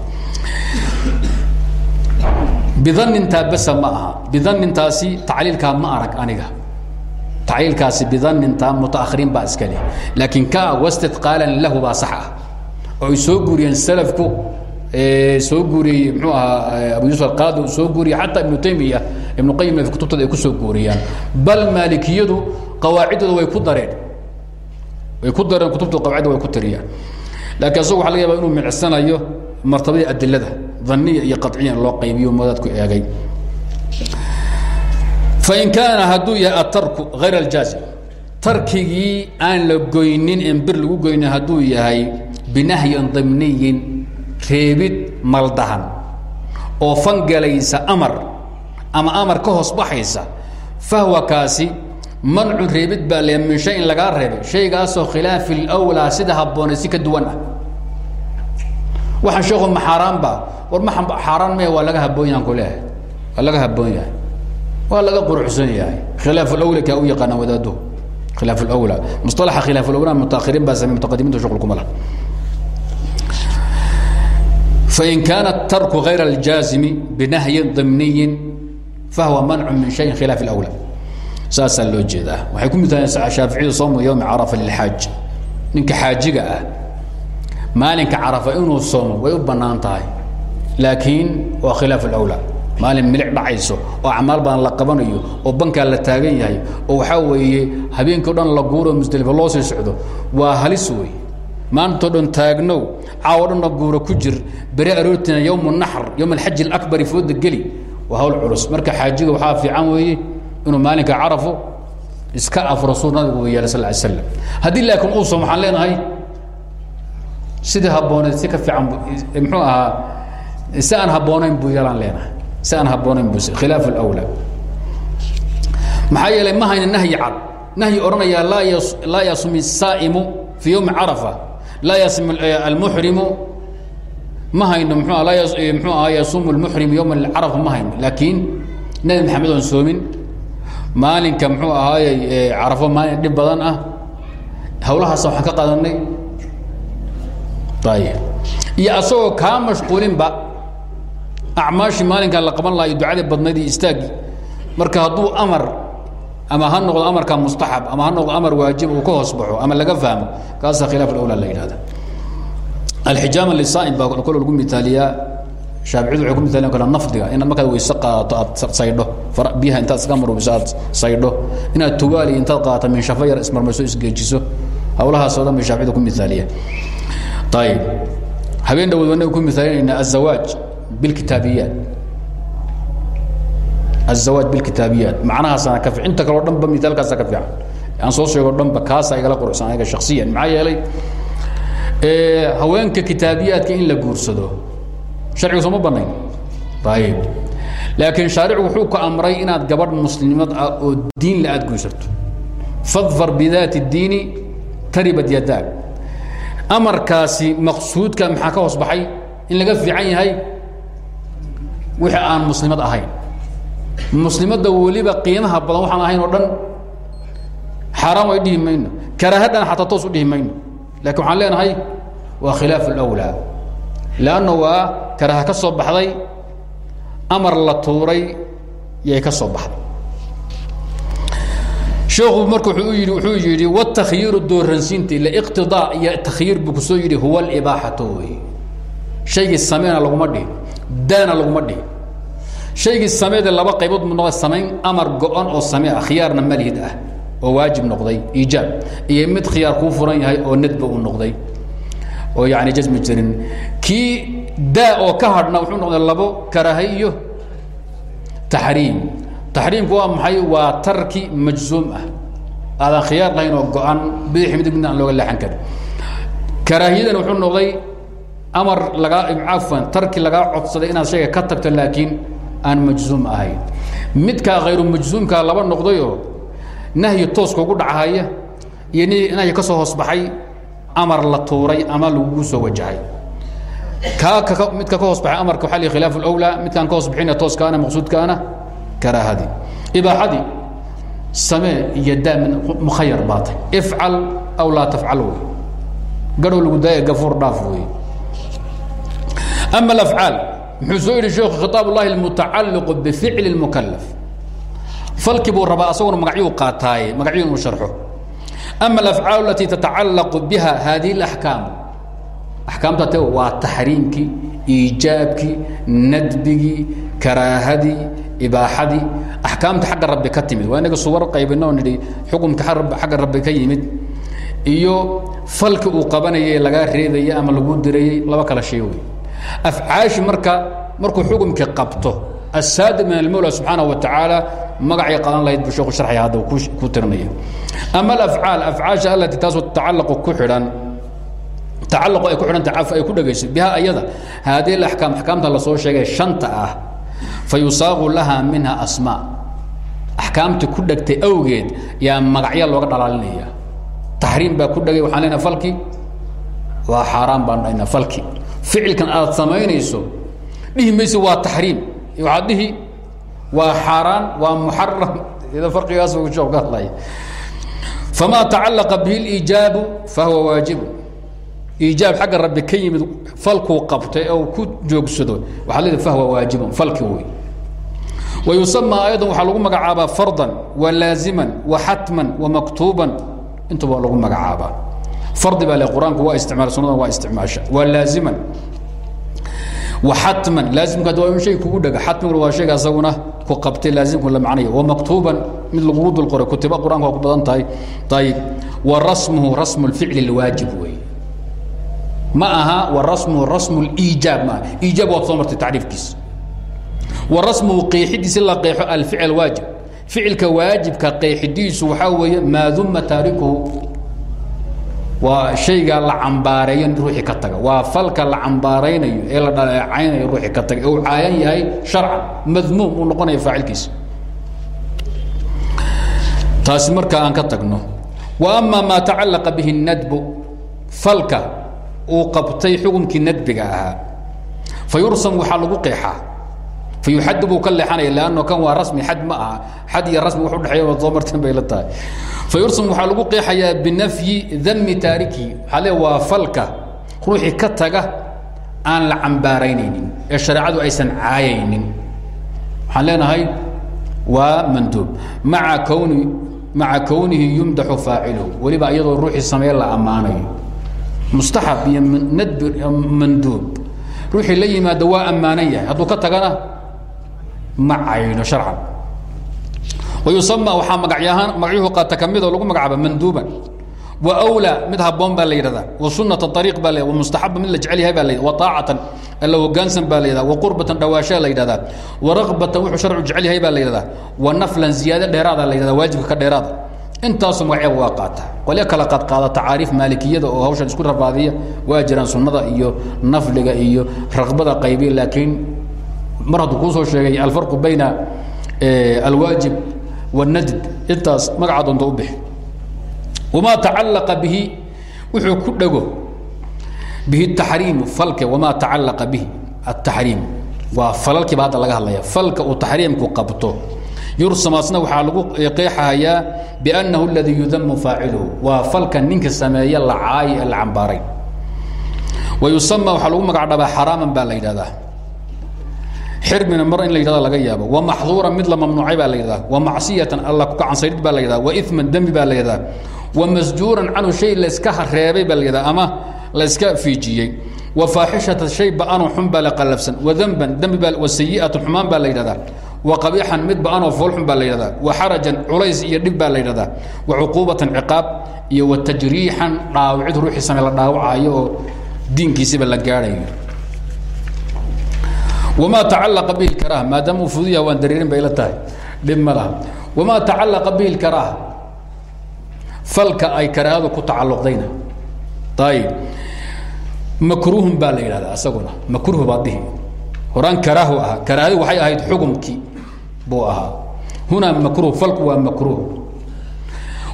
bidanintaa besa ma aha. Bidanintaasi tacliilkaa ma arag aniga. Tacliilkaasi bidanintaa mutaahiriin baa iska leh. Laakiin ka wastidqaalan lahu baa sax ah. Oo ay soo guuriyeen salafku soo guuriyey mxuu ahaa abu yusuf alqaadi soo guuriyey xataa ibnu taymiya ibnu qayim kutubtada ay ku soo guuriyaan. Bal maalikiyadu qawaaciddooda way ku dareen. Way ku dareen kutubta qawaacidda way ku tiriyaan. Laakiin asagu waxa laga yaba inuu milicsanayo martabadii adilada daniya iyo qaciya in loo qaybiyo madaadku eegay. Fain kaana hadduu yahay atarku hayr aljaazim tarkigii aan la goynin en bir lagu goynin hadduu yahay binahyin dimniyin reebid maldahan oo fangalaysa amar ama amar ka hoos baxaysa fahwa kaasi mancun reebid baa le min shay in lagaa reebay shaygaasoo khilaafi اlwlaa sida habboonay si ka duwan ah waxaan sheekhu ma xaaraan ba war ma xaaraan me waa laga haboon yahan ku leeyahay waa laga haboon yahay waa laga quruxsan yahay khilaaf اlawla kaa u yaqaanaan wadaado khilaaf اlawla musطalaxa khilaaf اlawla mutaakiriin baa samey mutaqadimiinta shuqul kuma laha fain kaana tarku غayr اljaazimi binahyin dimniyin fahwa mancu min shayin khilaaf اlawla saasaa loo jeedaa waxay ku midaleen shaaficiyadu soomu yowmi carafa lilxaaj ninka xaajiga ah maalinka carafa inuu soomo way u bannaan tahay. Laakiin waa khilaaf alawlaa. Maalin milic dhacayso oo acmaal badan la qabanayo oo bankaa la taagan yahay oo waxaa weeye habeenkii o dhan la guuro musdelifo loo sii socdo waa halis wey maantao dhan taagnow caawo dhanna guuro ku jir bere aroortina yowm naxr yowm alxaji alakbari fooda geli waa hawl culus. Marka xaajiga waxaa fiican weeye inuu maalinka carafo iska afuro suu nabigu u yeelay sal ly slam haddii laakiin uu soomo waxaan leenahay sidii habbooneed si ka fiican muxuu ahaa si aan habboonayn buu yeelaan leenahay si aan habboonayn buu khilaaf alawla maxaa yeelay ma hayna nahyi cad. Nahyi odhanayaa laa yas laa yasumi الsaa'imu fii yowmi carafa. Laa yasum almuxrimu ma hayno mxuu yas mxuu ahaa yasuumu almuxrimu yowma carafa ma hayno laakiin nebi maxamed oon soomin maalinka muxuu ahaayey carafo maalin dhib badan ah hawlahaasa waxaan ka qadanay ayib iyo asagoo kaa mashquulinba acmaashii maalinkaa la qaban lahayo ducadii badnayd iyo istaagii marka hadduu amar ama ha noqdo amarka mustaxab ama ha noqdo amar waajib uu ka hoos baxo ama laga fahmo kaasaa khilaaf alawla la yidhahda alxijaama lisaa'im baa kolo lagu mitaaliyaa shaaficiyadu waxay ku misaaliyan kale nafdiga inaad markaad weyse qaadato aad saydho biyaha intaad iska marubiso aad saydho inaad tuwaali intaad qaadato min shafo yar ismarmayso isgeejiso hawlahaas oo dhan bay shaaficiyadu ku misaaliyaan ayib habeen dhawood wanaga ku misaalinayna azawaaj bilkitaabiyaat azawaaj bilkitaabiyaat macnahaasana ka inta kaleo dhan ba misaalkaasa ka fiican aan soo sheego dhan ba kaasa igala quruxsan aniga shaksiyan maxaa yeelay haweenka kitaabiyaadka in la guursado sharcigu sooma banayn ayib laakiin shaaricu wuxuu ku amray inaad gabadh muslimad ah oo diin la aad guursato fadfar bidaati اdiini taribad yadaag amarkaasi maqsuudka maxaa ka hoos in laga fiican yahay wixii aan muslimad ahayn. Muslimadda weliba qiimaha badan waxaan ahayn oo dhan xaaraan way dhihi mayno xataa toos u dhihi mayno. Waxaan leenahay waa khilaaf اlأwlaa lanna waa karaaha ka soo baxday amar la tuuray yay ka soo baxday sheekhu marka wuxuu yidhi wاtakyiiru dooransiinta ila iqtidaa iyo takhyiir buu ku soo yidhi huwa اlibaaxato wey shaygii sameena laguma dhihin daana laguma dhihin. Shaygii sameede laba qaybood mu noqda samayn amar go-an oo same ah khiyaarna malhid ah oo waajib noqday iijaab. Iyo mid khiyaar kuu furan yahay oo nadba uu noqday oo yani jasmi jirin. Kii daa oo ka hadhna wuxuu noqday labo karaahay iyo taxriim taxriimku waa maxay waa tarki majzuum ah aadan khiyaar lahayn oo go-an bidix midig midna aan looga leexan karin karaahiyadana wuxuu noqday amar lagaa cafan tarki lagaa codsaday inaad shayga ka tagto laakiin aan majzuum ahayn midkaa khayru majzuumkaa laba noqdayoo nahyi toos kugu dhachaya iyo nahyi ka soo hoosbaxay amar la tuuray ama lagugu soo wajahay kaa ka midka ka hoos baxay amarka waxaa li khilaaf اlأwlaa midkaan ka hoos bixina tooskaana maqsuudkaana karaahadii ibaaxadii samee iyo daamin mukhayar baatay. Ifcal aw laa tafcal wey. Gadhow lagu daaya gafuur dhaaf wey. Ama alafcaal muxuu soo yidhi sheekhu khitaab ullahi almutacalliqu bificli اlmukalaf falki buu rabaa asaguna magacyuu qaataaye magacyuu inu sharxo. Ama alafcaal alati tatacallaqu biha hadihi اlaxkaamu axkaamta te waa taxriimkii iijaabkii nadbigii karaahadii ibaaxadii axkaamta xagga rabbi ka timid. Waa inaga suwar qaybino nidhi xukumka xagga rabbi ka yimid. Iyo falki uu qabanayay lagaa reebayay ama lagu dirayey laba kala shay wey afcaashi marka markuu xukumkii qabto asaadi min almawla subxaanaه wa tacaala magacay qadan lahayd buu sheeku sharxaya hadda ku tirinaya ama alafcaal afcaasha alati taasoo tatacalaqu ku xidhan tacalaqu ay ku xidhanta caf ay ku dhegayso biha ayada haadihi alaxkaam axkaamta la soo sheegay shanta ah fa yusaaqu laha minha asmaa axkaamta ku dhegtay awgeed yaa magacya looga dhalaalinaya. Taxriim baa ku dhegay waxaan leenaha falki? Waa xaaraan baan dhahnaa falki. Ficilkan aad samaynayso dhihi mayse waa taxriim waxaad dhihi waa xaaraan waa muxaram ida farqigaas sheekhu ka hadlaya famaa tacalaqa bihi اliijaabu fahuwa waajibu iijaab xagga rabbi ka yimid falkuu qabtay oo ku joogsado waxaa leedahay fahwa waajibun falki wey waxaa lagu magacaabaa fardan wa laaziman wa xatman wa maktuuban intuba lagu magacaabaa fardi baa le qur'aanku waa isticmaal sunnadan waa isticmaasha waa laaziman wa xatman laazimka hadda waa shay kugu dhega xatmiguna waa shayga asaguna ku qabtay laazimku la macnaya wa maktuuban mid lagugu dul qoray kutiba qur'aanku waa ku badan tahay ayib wa rasmuhu rasmu lficli اlwaajib wey ma aha warasmuhu rasmu liijaab maaha iijaab waad soo martay tacriifkiisa. Wa rasmuhu qeexidiisi la qeexo alficl waajib. Ficilka waajibka qeexidiisu waxaa weeye maa duma taarikuhu. Waa shayga la cambaareeyo ruuxii ka taga. Waa falka la cambaaraynayo ee la dhaleecaynayo ruuxii ka taga. Ee caayan yahay sharcan madmuum uu noqonaya faacilkiisa. Taasi marka aan ka tagno. Wa ama maa tacalaqa bihi اnadbu falka uu qabtay xukunkii nadbiga ahaa. Fa yursam waxaa lagu qeexaa. Fa yuxad buu ka kan waa rasmi xad ma aha. Xad iyo rasmi wax udhexeeya waad soo bay la tahay. Fa yursam lagu qeexayaa binafyi dami taarikihi waxaa le waa falka ruuxii ka taga aan la cambaaraynaynin ee shareecadu aysan caayaynin. Waxaan leenahay waa maa kowni maca kownihi yumdaxu faaciluhu weliba iyadoo ruuxii sameeye la ammaanayo mustaxab iyo manduub ruuxii la yimaada waa ammaanan yahay hadduu ka tagana ma cayno sharcan wayusama waxaa magacyahaan magacyuhu qaata ka midoo lagu magacaaba manduuban wa wlaa mid haboon baa la yidhahdaa wa sunatan ariiq baa la mustaxaba mid la jecel yahay baa la wa aacatan alla hogaansan baa la yidhahda wa qurbatan dhawaashaa la yidhahdaa wa raqbatan wuxuu sharcu jecel yahay baa la yidhahdaa wa naflan ziyaado dheeraada la yidhahda waajibka ka dheeraada intaasu magacyaba waa qaata. Qolyo kala qaadqaada tacaariif maalikiyada oo hawshan isku rafaadiya waa jiraan sunnada iyo nafliga iyo raqbada qaybiya laakiin mar hadduu kuu soo sheegay alfarqu bayna alwaajib wاnadb intaas magaca u bixi. Wamaa tacalaqa bihi wuxuu ku dhego bihi taxriimu falke wamaa tacalaqa bihi ataxriim waa falalkiiba hadda laga hadlaya falka uu taxriimku qabto yursamaasna waxaa lagu qeexahayaa biannahu اladii yudamu faaciluhu. Waa falka ninka sameeya la cambaaray wa yusama waxaa lagu magac dhabaa xaraaman baa yidhahdaa xirmina mar in la laga yaabo. Wa maxduuran mid la mamnuucay baa la yidhahda wa macsiyatan alla ku gacansaydhid baa la wa iman dembi baa la wa masjuuran canhu shay layska reebay baa la yidhahda ama layska fiijiyey. Wa faaxishatan shay ba'anoo xun la qallafsan. Wa demban dembi baa wa sayi'atan xumaan baa la yidhahdaa wa qabiixan mid ba'anoo foolxun baa la yidhahdaa. Wa xarajan culays iyo dhib baa la yidhahdaa. Wa cuquubatan ciqaab iyo wa tajriixan dhaawicid ruuxii same la dhaawacayo oo diinkiisiba la gaadhayo wma tacalaqa bihi اkaraaha maadaama uu fuduyaha waan dareerin bay la tahay. Dhib ma laha. Wamaa tacalaqa bihi اkaraaha falka ay karaahadu ku tacaluqdayna ayib makruuhun baa la yidhahdaa isaguna makruuh baa dihi horaan karaahu ahaa. Karaahadu waxay ahayd xukumkii buu ahaa. Hunaa makruh falku waa makruuh.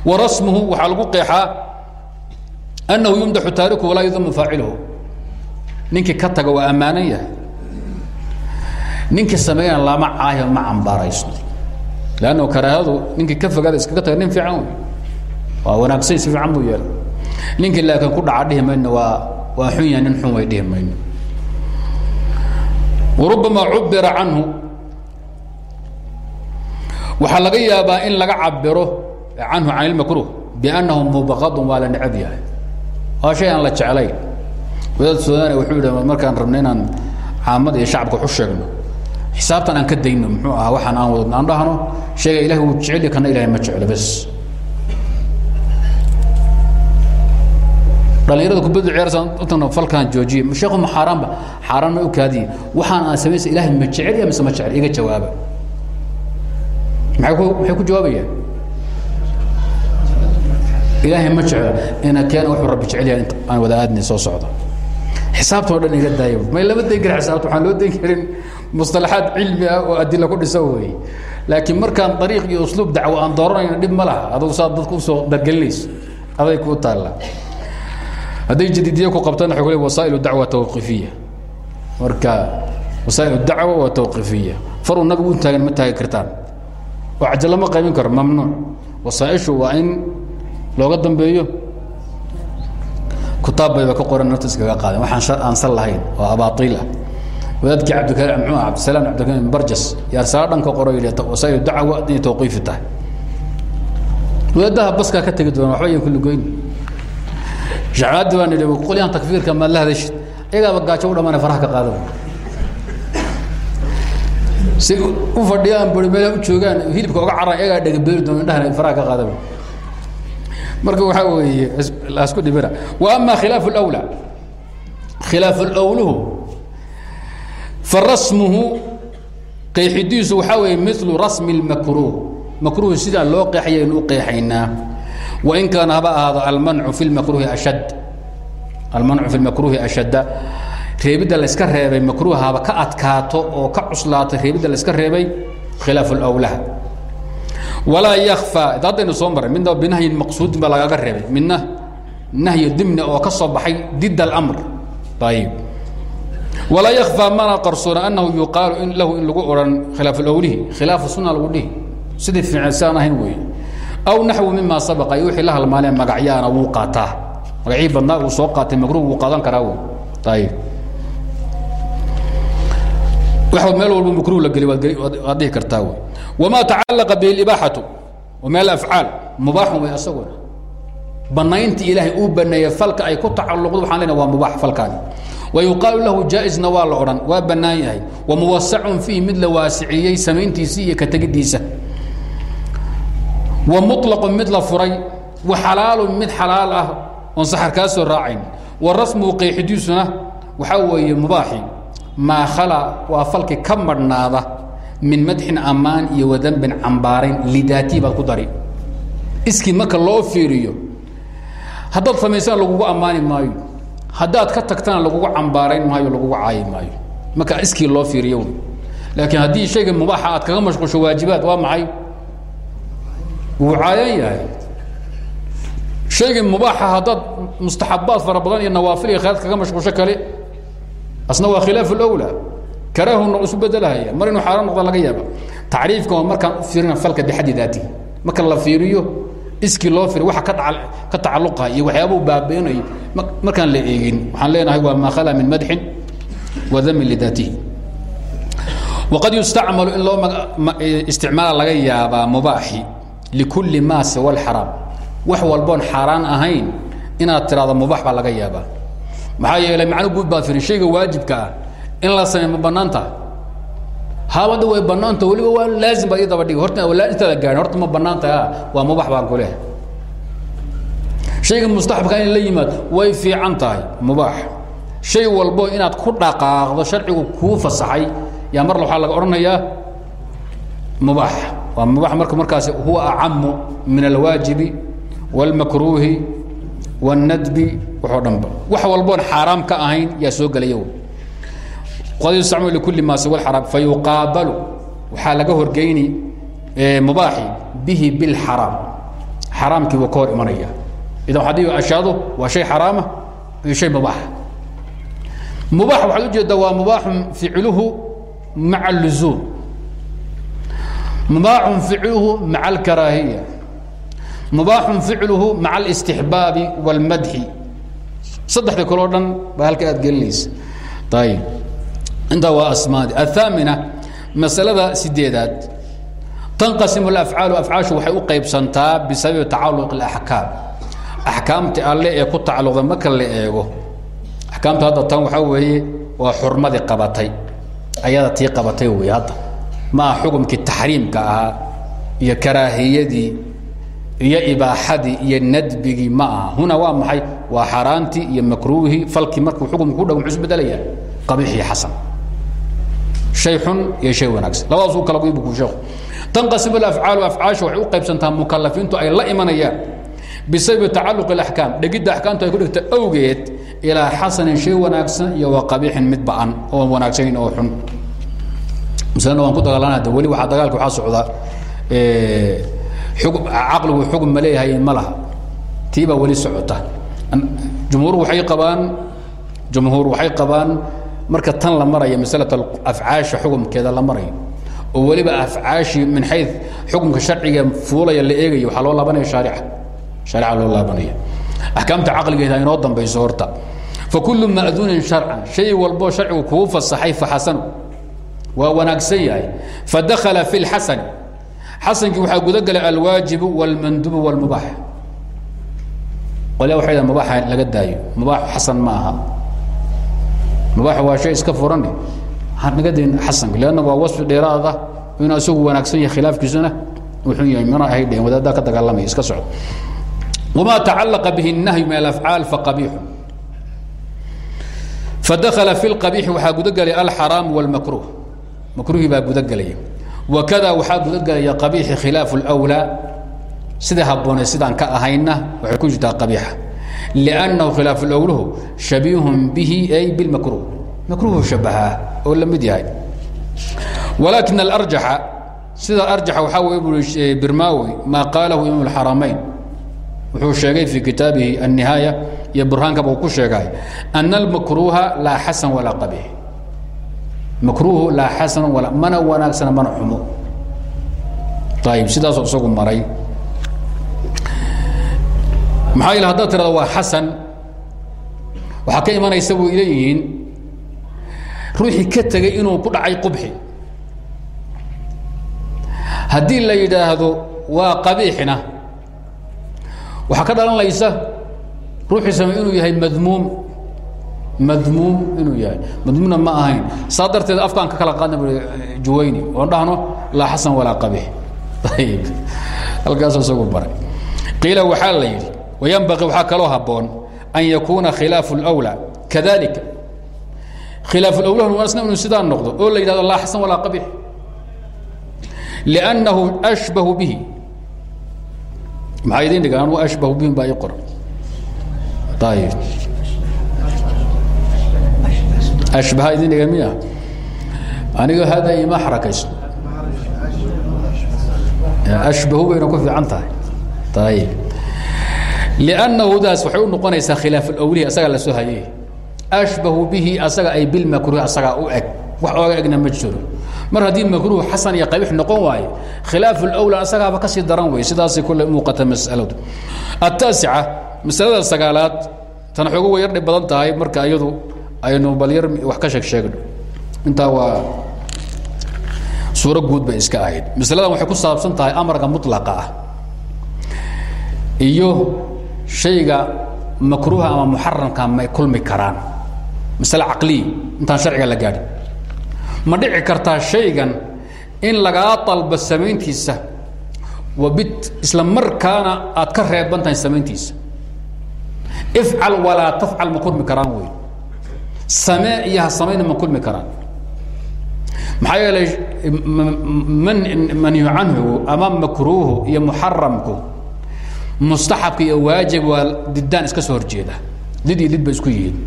Wa rasmuhu waxaa lagu qeexaa annahu yumdaxu taariku walaa yudamu faaciluhu ninkii ka taga waa ammaanan yahay. Ninkii sameeyana lama caayo ma cambaarayso lanno karaahadu ninkii ka fogaada iskaga taga nin fiican wey waa wanaagsan si fiican buu yeelay. Ninkii laakiin ku dhaca dhihi mayno waa waa xun yahay nin xun way dhihi mayno. Warubama cubira canhu waxaa laga yaabaa in laga cabiro canhu can ilmakruh biannahu mubaqadun waa la necab yahay. Waa shay aan la jeclayn. Wadaad suudani wuxuu yidhi markaan rabna inaan caamada iyo shacabka wax u sheegno xisaabtan aan ka dayno muxuu ahaa waxaan aan wadadno aan dhahno sheega ilahi wuu jecel kana ilahay ma jeclo bes. Dhalinyarada kubadda ciyaarsa utagno falkaan joojiye. Sheekhu ma xaaraanba xaaraan ma u kaadiye. Waxaan aan samaysa ilahay ma jecel ya mise ma jecel iga jawaaba maxay ku jawaabayaan ilaahay ma jecla ina keena wuxuu rabbi jecel yahay aan wada aadnay soo socdo. Xisaabtan o dhan iga daaya may lama dayn kara xisaabta waxaan loo dayn karin musطalaxaad cilmi ah oo adila ku dhisa weeye laakiin markaan ariiq iyo usluub dacwo aan dooranayno dhib ma laha. Adugu saa dadku u soo dargelinayso aday kuu taalla. Hadday jadiidiye ku qabtana xog le wasaail dacwa tawqifiya marka wasaail dacwa waa tawqifiya faruu nabigu u taagan ma taagi kartaan oo cajo lama qaybin karo mamnuuc. Wasaaishu waa in looga dambeeyo. Kutaab bayba ka qoran nafta iskaga qaadeen waxaan aansan lahayn oo abaaiil ah. Wadaadkii cabdikariim mxuu ah cabdisalaam cabdikariim barjas yaa risaalo dhan ka qoro yidhi wasaail dacwa inay tawqiifi tahay. Wadaadaha baskaa ka tegi doona waxba yan kulli goyn shacbaaddi baan idhi qolyahan takfiirka maad la hadashid iyagaaba gaajo u dhamaanay faraha ka qaada si u fadhiyaan bari meelaha u joogaan hilibka oga caraan iyagaa dhagabeeri doona indhahana faraha ka qaada marka waxaa weeye lasku dhibina wa ama khilaaf اlأwlى khilaaf اlأwluhu farasmuhu qeexidiisu waxaa weeye milu rasmi اlmakruh makruh sidaa loo qeexaya inu u qeexaynaa wain kaana haba ahaado almancu fi lmakruhi ashad almancu fi lmakruhi ashadda reebidda layska reebay makruuhaaba ka adkaato oo ka cuslaato reebidda layska reebay khilaafu lawlaha walaa yakfaa daadaynu soo maray midna binahyin maqsuudin baa lagaaga reebay midna nahyi dimni oo ka soo baxay didd almr ayib walaa yakfaa mana qarsoona annahu yuqaalu in lahu in lagu odhan khilaafu lawlihi khilaafu sunna lagu dhihi. Sidii fiican ahayn weeye. Aw naxwu mimaa sabaqa iyo wixii la halmaalee magacyaana wuu qaataa. Magacihii badnaa uu soo qaatay makruuh wuu qaadan karaa wey ayib wax meel walba makruh la geli waad dhihi kartaa wey wma tacalaqa bihi اibaaxatu min alafcaal mubaaxun way asaguna. Banayntii ilaahay uu baneeye falka ay ku tacaluqdo waxaan lena waa mubaax falkaani. Wayuqaalu lahu jaa-isna la odhan waa bannaan yahay. Wamuwasacun fiihi mid la waasiciyey samayntiisii iyo ka tegidiisa. Wa muطlaqun mid la furay. Wa xalaalun mid xalaal ah oon saxar kaa soo wa rasmuhu qeexidiisuna waxaa weeye mubaaxi maa khala waa falki ka madhnaada min madxin ammaan iyo wadambin cambaarayn lidaatii baad ku dari. Iskii marka loo fiiriyo haddaad samaysana lagugu ammaani maayo haddaad ka tagtana lagugu cambaarayn maayo lagugu caayi maayo. Marka iskii loo fiiriyo laakiin haddii shayga mubaaxa aad kaga mashquusho waajibaad waa maxay? Wuu caayan yahay. Shaygii mubaaxa haddaad mustaxabaad fara badan iyo nawaafil iyo khayraad kaga mashquusho kale asna waa khilaaf lowla karaahuna isu bedelahaya mar inuu xaaraan noqda laga yaaba. Tacriifka waa markaan u fiirina falka bixaddi daatihi marka la fiiriyo iskii loo fiiriyo waxa ka tacalluqa iyo waxyaabuu baabeenayo markaan la eegin waxaan leenahay waa maa khala min madxin wa damin lidaatihi. Waqad yustacmalu in loo isticmaala laga yaabaa mubaaxi likulli maa siwa alxaraam. Wax walboon xaaraan ahayn inaad tiraahdo mubaax baa laga yaabaa maxaa yeelay macno guud baad firin shayga waajibka ah in la sameey ma bannaan taha haabadda way bannaanta weliba waa laazim baad ii daba dhigi horta intaada gaahin horta ma bannaan tahay waa mubax baan ku lehay shayga mustaxabka in la yimaado way fiican tahay mubaax. Shay walbo inaad ku dhaqaaqdo sharcigu kuu fasaxay yaa mar waxaa laga odhanayaa mubaax. Waa mubaax marka markaasi huwa acamu min alwaajibi wاlmakruuhi wاnnadbi waxoo dhanba wax walboon xaaraam ahayn yaa soo gelaya qad yustacmalu likulli maa siwa alxaraam fayuqaabalu waxaa laga horgeyni mubaaxi bihi bilxaraam xaraamkii wuu ka hor imanaya idan haddii ashaadu waa shay xaraama iyo shay mubaaxa mubaax waxaad ujeeddaa waa mubaaxun ficluhu maca aluzuum mubaaxun ficluhu maca alkaraahiya mubaaxun ficluhu maca alistixbaabi wاlmadxi saddexda kaleo dhan baa halka aad gelinaysa. Ayb intaa waa asmaadi athaamina masalada sideedaad tanqasimu alafcaalu afcaashu waxay u qaybsantaa bisababi tacaluq اlaxkaam axkaamta alle ee ku tacalluqda marka la eego axkaamta hadda tan waxaa weeye waa xurmadii qabatay. Ayada tii qabatay wey hadda. Ma ah xukumkii taxriimka ahaa iyo karaahiyadii iyo ibaaxadii iyo nadbigii ma aha. Huna waa maxay? Waa xaaraantii iyo makruuhii falkii markuu xukumka ku dhow muxuu isbedelaya qabiix iyo xasan. Shay xun iyo shay wanaagsan. Labadaas u kala goy buu ku sheekhu tanqasimu alafcaalu afcaasha waxay u qaybsantaa mukalafiintu ay la imanayaan bisababi tacaluq اlaxkaam dhegidda axkaamtu ay ku dhigta awgeed ilaa xasanin shay wanaagsan iyo wa qabiixin mid ba'an oo wanaagsanin oo xun. Maslena waan ku dagaalana de weli waaa dagaalka waxaa socda caqligu xugum ma leeyahay ma laha. Tii socota. Jumhuur waxay qabaan jumhuur waxay qabaan marka tan la maraya maslata afcaasha xukumkeeda la marayo oo weliba afcaashii min xay xukumka sharciga fuulaya la eegayo waxaa loo laabanaya shaarica. Shaarica loo laabanaya axkaamta caqligeeda inoo dambayso horta. Fakulu ma'duunin sharcan shay walboo sharcigu kugu fasaxay faxasanu waa wanaagsan yahay. Fadakala fi اlxasani xasankii waxaa gudagelay alwaajibu wاlmandubu wاlmubaax qolya waxay mubaaxa laga daayo mubaax xasan ma aha mubaax waa shay iska furan waxaan naga dayn xasanka leanna waa wasfi dheeraad ah inuu isagu wanaagsan yahay khilaafkiisuna wuxuu yahay mana ahay dhehen wadaaddaa ka dagaalamaya iska socdo wamaa tacalaqa bihi الnahyu min alafcaal faqabiixu fadakala fi اlqabiixi waxaa gudagelay alxaraam wاlmakruh makruhii baa gudagelaya wakada waxaa gudagelaya qabiixi khilaafu lwlaa sida haboone sidaan ka ahayna waxay ku jirtaa qabiixa. Liannahu khilaafu lwluhu shabiihun bihi ay bilmakruh makruhu shabahaa oo la mid yahay. Walaakin alarjaxa sida arjaxa waxaa wey bui eh, birmaawi maa qaalahu imaam اlxaramayn wuxuu sheegay fii kitaabihi annihaaya iyo burhaankaba uu ku sheegay ana almakruuha laa xasan walaa qabiix makruuhu laa xasan walaa mana wanaagsana mana xumo. Ayib sidaasoo isagu maray. Maxaa yeel haddaad tirada waa xasan waxaa ka imanaysa way leeyihiin ruuxii ka tegey inuu ku dhacay qubxi. Haddii la yidhaahdo waa qabiixna waxaa ka dhalanaysa ruuxii samey inuu yahay madmuum madmuum inuu yahay. Madmuumna ma ahayn. Saa darteed afkaan kala qaadna eh, juwayni oon dhahno laa xasan walaa qabiix ayb halkaasuu isagu baray. Qiila waxaa la yidhi wayanbaqii waxaa kaloo habboon an yakuuna khilaafu اlwlى kadalika khilaafulawlahun waasna inuu sidaa noqdo oo la xasan walaa qabiix liannahu ashbahu bihi. Maxaa idin dhiga anuu ashbahu bihim baa ii qoran ashbaha idin dhiga miya? Aniga hada ima xarakayso. Ashbahu bayna ku fiican tahay. Ayib liannahu daas waxay u noqonaysaa khilaaf alawlihi asagaa la soo hayey ashbahu bihi asaga ay bilmakruuhi asagaa u eg. Wax ooga egna ma jiro. Mar haddii makruuh xasan iyo qabiix noqon waayo khilaaf alawla asagaaba ka sii daran wey sidaasay kule muuqata masaladu. Ataasica masalada sagaalaad tan xoogo way yardhi badan tahay marka iyadu aynu bal yar wax ka sheeg sheegno. Intaa waa suuro guud bay iska ahayd. Masaladan waxay ku saabsan tahay amarka muطlaqa ah. Iyo shayga makruuha ama muxaramka may kulmi karaan. Masale caqliya intaan sharciga la gaadhin. Ma dhici kartaa shaygan in lagaa dalbo samayntiisa? Wabit isla markaana aad ka reeban samayntiisa. Ifcal walaa tafcal ma kulmi karaan wey samee iyo ha samayna ma kulmi karaan maxaa yeelay man manyu canhu ama makruuhu iyo muxaramku mustaxabka iyo waajib waa diddaan iska soo horjeeda did iyo did bay isku yihiin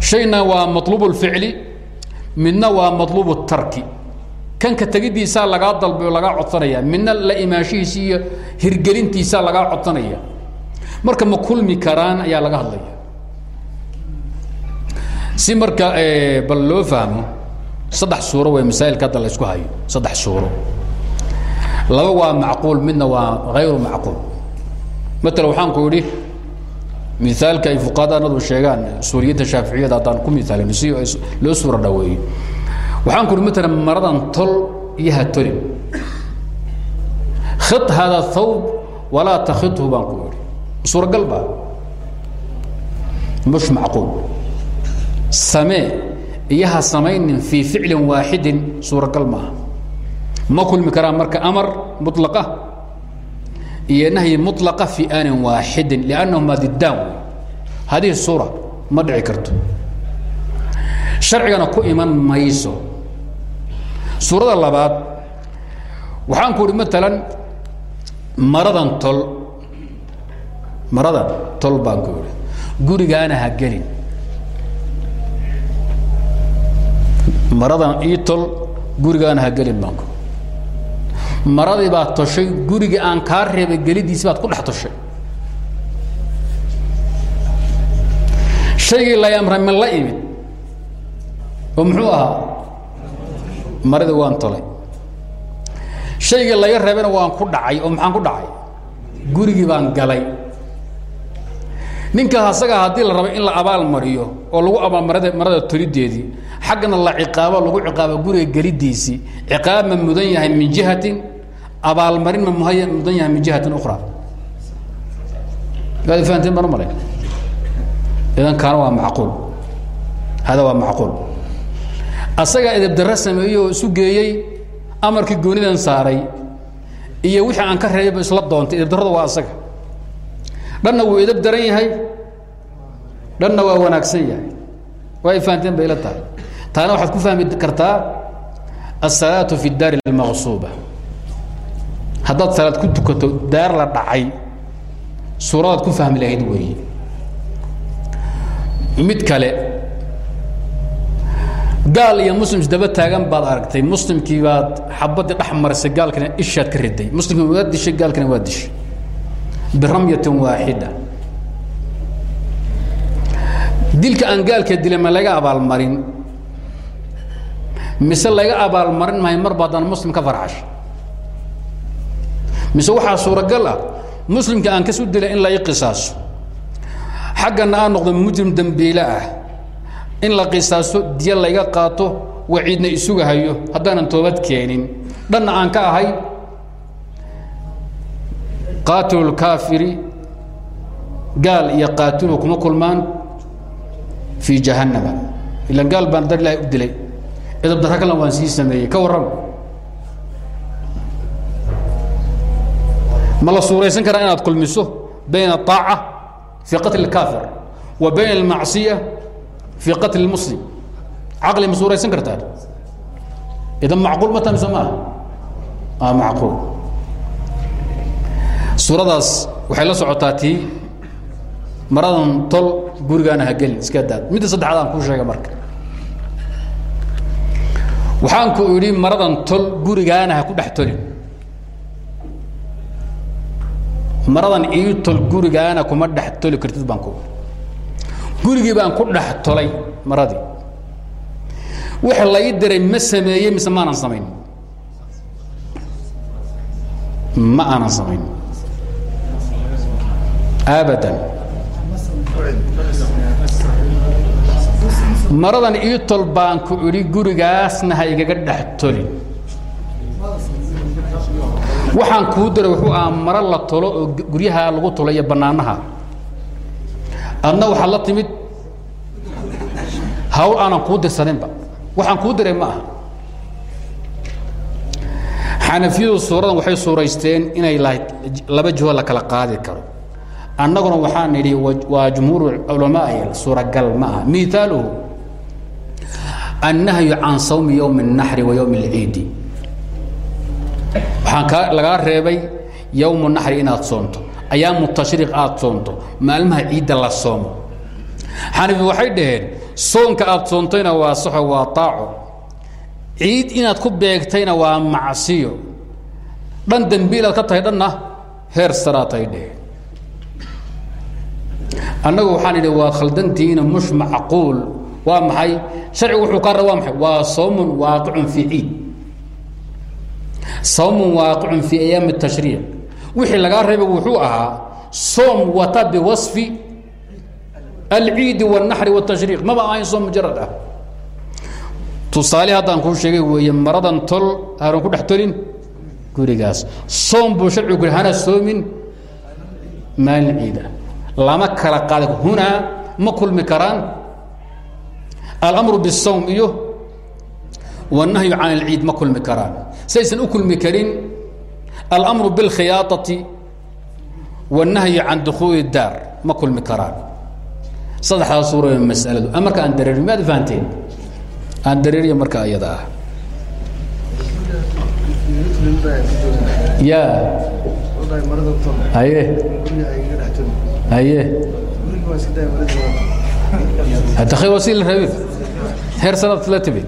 shayna waa maطluub اlficli midna waa maطluub الtarki kanka tegidiisaa lagaa dalbayo lagaa codsanaya midna la imaanshihiisi iyo hirgelintiisaa lagaa codsanaya marka ma kulmi karaan ayaa laga hadlaya si marka bal loo fahmo saddex suuro way masaa'ilka hadda la isku hayo saddex suuro. Laba waa macquul midna waa hayru macquul. Matala waxaan ku idhi miaalka ay fuqadanadu sheegaan suuriyadda shaaficiyada haddaan ku miaalino si loo suuro dhaweeyo. Waxaan ku idhi matala maradan tol iyo ha tolin. Khid hada thawb walaa takhidhu baan ku idhi suuragal baa mush macquul samee iyo ha samaynin fii ficlin waaxidin suuragal ma kulmi karaan marka amar mulaqa iyo nahyi mulaqa fi aanin waaxidin liannahuma diddaan. Wey hadihi suura ma dhici ku iman mayso. Suurada labaad waxaan ku uhi maradan tol maradan tol baan ku idhi. Gurigaana ha gelin maradan ii tol gurigaana ha gelin baan ku. Maradii baad toshay gurigii aan kaa reebay gelidiisi baad ku dhex toshay. Shaygii la amray ma la imid. Oo muxuu ahaa? Maradii waan tolay. Shaygii laga reebayna waan ku dhacay oo maxaan ku dhacay? Gurigii baan galay ninkaas asaga haddii la rabo in la abaal mariyo oo lagu abaalmarada marada tolideedii xaggana la ciqaabo lagu ciqaabo guriga gelidiisii ciqaab ma mudan yahay min jihatin abaalmarin ma muhay mudan yahay min jihatin ukhra. Waad fahanteen bana male idan kaana waa macquul. Hada waa macquul. Asagaa edabdarra sameeyey oo isu geeyey amarkii goonidan saaray iyo wixii aan ka reebayba isla doontay edabdarrada waa asaga dhanna wuu edab daran yahay. Dhanna waa wanaagsan yahay. Waa fahanteen bay la tahay. Taana waxaad ku fahmi kartaa asalaatu fi daari اlmaqsuuba haddaad salaad ku tukato daar la dhacay. Suuradaad ku fahmi lahayd weeye mid kale gaal iyo muslim isdaba taagan baad aragtay. Muslimkii baad xabadii dhex marisay ishaad ka riday. Muslimkii waa dishay gaalkina waa dishay biramyatin waaxida dilka aan gaalka dila ma laga abaalmarin. Mise laga abaalmarin mahay mar baadaan muslim ka farxashay? Mise waxaa suuragal ah muslimka aan kasu dila in lai qisaaso. Xaggana aan noqdo mujrim dembiile ah. In la qisaaso diya layga qaato waciidna isugahayo haddaanan toobad keenin. Dhanna aan ka ahay qaatilu lkaafiri gaal iyo qaatilu kuma kulmaan fii jahannama ilan gaal baan dar ilahay u dilay edab darro kalena waan sii sameeyey ka warrama ma la suuraysan karaa inaad kulmiso bayna الطaaca fii qatl الكaafir wa bayna الmacصiya fii qatl الmuslim caqli ma suuraysan kartaa idan macquul ma tamise maaha macquul suuradaas waxay la socotaa tii maradan tol gurigaana hagelin iska daad. Midda saddexaad aan kuu sheega marka. Waxaan ku idhi maradan tol gurigaana ha ku dhex tolin. Maradan ii tol gurigaana kuma dhex toli kartid baan ku gurigii baan ku dhex tolay maradii. Wax la diray ma sameeyey mise maanan samayn? Ma aanan samayn abadan. Maradan ii tol baan ku idhi gurigaasna ha igaga dhex tolin. Waxaan kuu diray wuxuu ahaa maro la tolo oo guryaha lagu tolo iyo bannaanaha. Adna waxaad la timid hawl aanan kuu dirsaninba. Waxaan kuu diray ma aha. Xanafiyadu suuradan waxay suuraysteen inay lahayd laba jiho la kala qaadi karo annaguna waxaa nidhi waa jumhuur culamaai suuragal ma ah miaalhu annahyu can sawmi ywm اnaxri wa ywm اlciidi waxaan lagaa reebay ywm naxri inaad soonto ayaamu tashriiq aad soonto maalmaha ciidda la soomo. Xanafi waxay dhaheen soonka aad soontayna waa saxo waa taaco ciid inaad ku beegtayna waa macsiyo. Dhan dembi inaad ka tahay dhanna heer saraatay dheheen annagu waxaan idhi waa khaldantiina mush macquul. Waa maxay? Sharcigu wuxuu kaa raba maxay? Waa sawmun waaqicun fii ciid. Sawmun waaqicun fii ayaami tashriic. Wixii lagaa reebay wuxuu ahaa soom wata biwasfi alciidi wاlnaxri wاtashriiq maba ahayn soom mujarad ah. Tusaale haddaan kuu sheegay weeye maradan tol haaran ku dhex tolin gurigaas. Soom buu sharcigu ku hana soomin maalin ciida lama kala qaada hunaa ma kulmi karaan alamru bالsawm iyo wالnahyu can اlciid ma kulmi karaan saysan u kulmi karin alamru biاlkhiyaaطati wالnahyu can dukuuli الdaar ma kulmi karaan saddexdaas suura masaladu marka aan dareerin maad fahanteen aan dareeriya marka ayada ah ya haye haye hadda khayr waa sidii la rabin heer sanaad la timid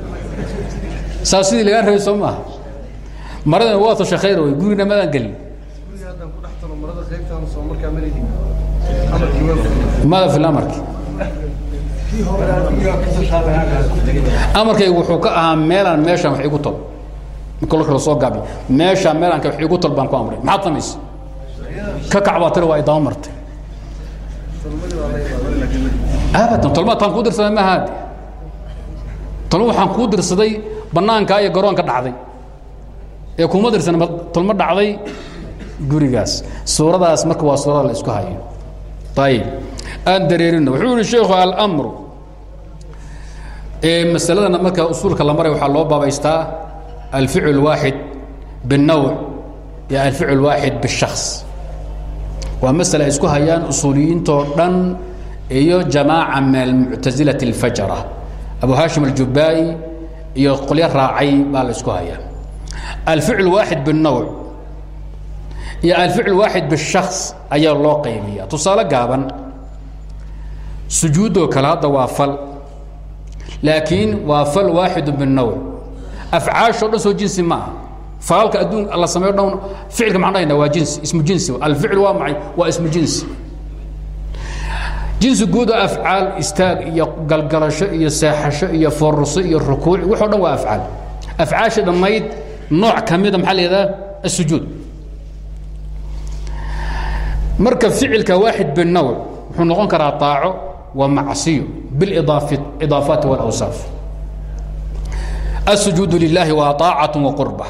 saa sidii lagaa rabay soo maaha? Maradana waa tosha khayr wey gurigna madaan gelin. Mada fil amarki amarkaygu wuxuu ka ahaa meelaan meeshaan wax igu tol. Marka la soo gaabi. Meeshaan meelaanka wax igu tol baan ku amray. Maxaad samaysa ka kac baa tiri waa idaba martay abadan tolma taan kuu dirsaday ma haadi tolma waxaan kuu dirsaday banaankaa iyo garoonka dhacday ee kuma dirsan tolma dhacday gurigaas suuradaas marka waa suurada la isku hayo ayib aan dareerino wuxuu yihi sheikhu almru masaladana marka usuulka la maray waxaa loo baabaystaa alficl waaxid biالnawc iyo alficl waaxid bالshaks waa masle ay isku hayaan usuuliyiintoo dhan iyo jamaaca min almuctasilati اlfajara abu haashim aljubaa'i iyo qolyo raacay baa la isku hayaa. Alficl waaxid bاnnowc iyo alficl waaxid bishaks ayaa loo qaybiya tusaale gaaban sujuudoo kale hadda waa fal laakiin waa fal waaxidu binnowc afcaashoo dhan soo jinsi ma agaalka adduun la sameyo dhan ficilka maan dhahayna waa jins ismu jinsi. Alficil waa maay waa ismu jinsi. Jinsi guud oo afcaal istaag iyo galgalasho iyo seexasho iyo fororso iyo rukuuc waxo dhan waa afcaal. Afcaasha dhammayd nooc ka mida maxaa la yidhahdaa? Asujuud marka ficilka waaxid binawc wuxuu noqon karaa taaco waa macsiyo bilidaafati walawsaaf. Asujuudu lilaahi waa aacatu wa qurba.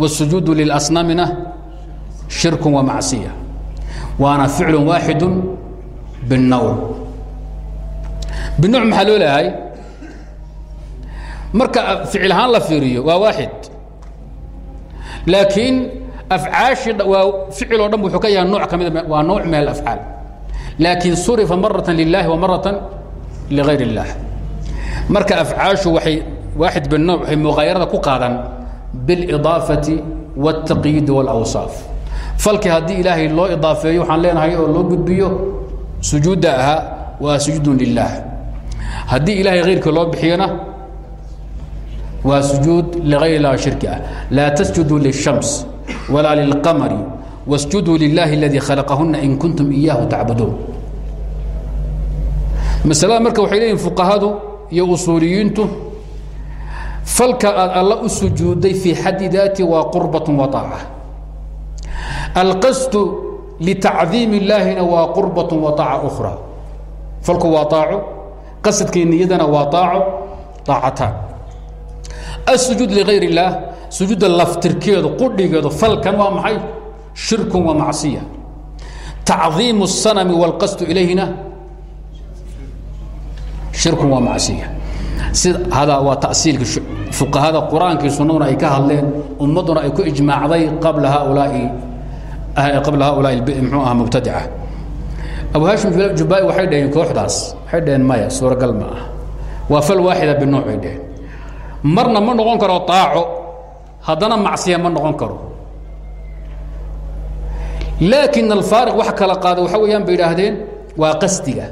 والsujuud lilasnaamina shirk وamacsiya waana ficl waaxid biالnawc binuuc maxaa loo leeyahay marka ficil ahaan la fiiriyo waa waaxid laakiin afcaashii waa ficil oo dhan wuxuu ka yahay nooc ka mida waa nooc min alafcaal laakiin surifa maratan lilahi wa maratan ligayr اllah marka afcaashu waxay waaxid binuuc waxay muqaayarada ku qaadan biاlidaafati wاltaqyiidi wاlawsaaf falki haddii ilaahay loo idaafeeyo waxaan leenahay oo loo gudbiyo sujuudda ahaa waa sujuudun lilah haddii ilahay hayrkii loo bixiyona waa sujuud ligayr lah shirki ah laa tasjuduu lلshams walaa lilqamari wasjuduu lilahi اladii khalaqahuna in kuntum iyaahu tacbuduun masalada marka waxay leeyihin fuqahadu iyo usuuliyiintu falka aad alla u sujuuday fii xaddi daati waa qurbaة wa طaaca alqasdu litacdiim illaahina waa qurbaة wa طaaca أkhra falku waa aaco qasadkii niyadana waa aaco aacataan الsujuud ligayr الlah sujuudda laftirkeedu qudhigeedu falkan waa maxay shirku wa macصiya tacdiim الsanami wاlqasdu ilayhina shirku waa macصiya si hadaa waa tasiilka fuqahada qur'aankii sunnaduna ay ka hadleen ummadduna ay ku ijmaacday qabla haulaai mxuu aha mubtadica. Abu hashim jubai waxay dhaheen kooxdaas waxay dhaheen maya suuragal ma ah waa fal waaxida binuuc bay dhaheen. Marna ma noqon karo aaco haddana macsiya ma noqon karo. Laakin alfaariq wax kala qaada waxa weeyaan bay idhaahdeen waa qasdiga.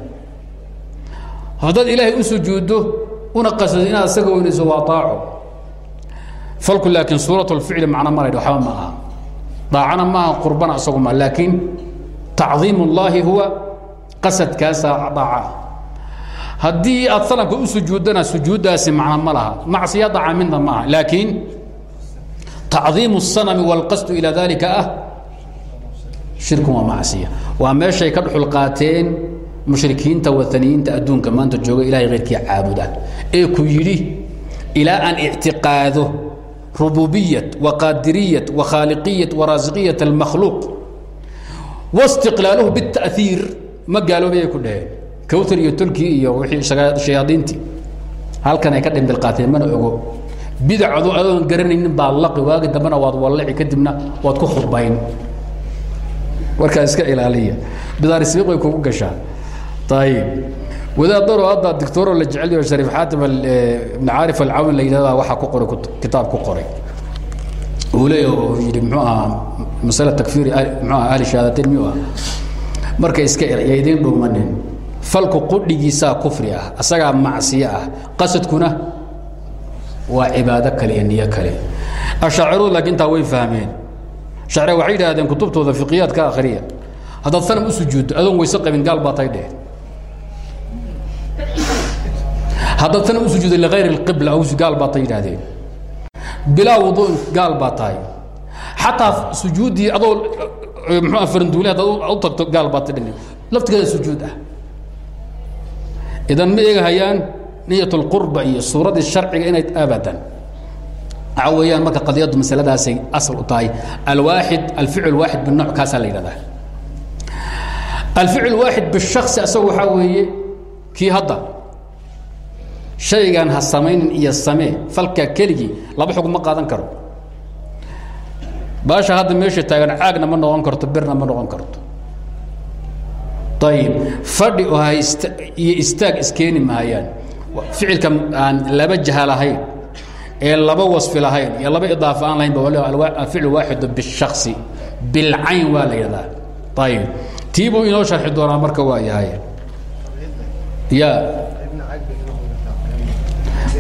Haddaad ilaahay u una qasdo inaad isaga weynayso waa aaco falku laakiin suurat اlficli macno malaydh waxba ma aha daacana maaha qurbana isagu ma laakiin tacdiim اllahi huwa qasadkaasa daaca haddii aad sanamka u sujuuddana sujuuddaasi macno ma laha macsiya daca midna ma aha laakiin tacdiim الsanami wاlqasdu ilى dalika ah shirku waa macsiya waa meeshay ka dhuxul qaateen mushrikiinta waaniyiinta adduunka maanta jooga ilahay hayrkii caabuda. Ee ku yidhi ilaa aan ictiqaado rububiyat waqaadiriyat wakhaaliqiyat waraasiqiyat almakhluuq wastiqlaaluhu biاta'hiir ma gaaloobayay ku dhaheen. Kawtar iyo tolkii iyo wii shayaadiintii halkan ay ka dhimbil qaateen mana ogo. Bidacdu adoon garanaynin baa laqi waagi dambena waad wallaci kadibna waad ku khudbayn. Warkaa iska ilaaliya. Bidaarisbiiq way kugu gashaa ayib wadaadaro hadda dictoro la jecel shariif xaatim ibn caarif alcawn la yidhahda waxaa ku qoray kitaab ku qoray uu leeya oo yidhi muxuu ahaa masala takfiiri muxuu aha ahli shahaadateyn miyuu ah marka iska yaydin dhuumanin falku qudhigiisaa kufri ah asagaa macsiyo ah qasadkuna waa cibaado kale iyo niyo kale ashaacirudu laakiin intaa way fahmeen shacre waxay yidhahdeen kutubtooda fiqiyaad ka akhriya haddaad sanam u sujuuddo adoon weyse qabin gaal baa tay dheh haddaad tan u sujuuday liayr اqibla aws gaal baata yidhaahdeen bilaa wuduin gaal baa tahay. Adoo mxua ah, faranduuli haddaad u tagto gaal baata dhini laftigeeda sujuud ah. idan ma eegahayaan niyat اlqurba iyo suuraddii sharciga inay abadan waxa marka qadiyaddu masaladaasay asal u tahay alwaaxid alficl waaxid binooc kaasaa la yidhahdaa. Alficl waaxid bishasi asaga waxaa weeye kii hadda shaygan ha samaynin iyo samee falkaa keligii laba xog ma qaadan karo. Baasha hadda meesha taagan caagna ma noqon karto birna ma noqon karto. Ayib fadhi ha iyo istaag iskeeni maayaan ficilka aan laba jaha ee laba wasfi lahayn iyo laba idaafa aan lahayn ba ficlu waaxidu bishasi bilcayn waa la yidhahdaa ayib tiibuu inoo sharxi doonaa marka waa ya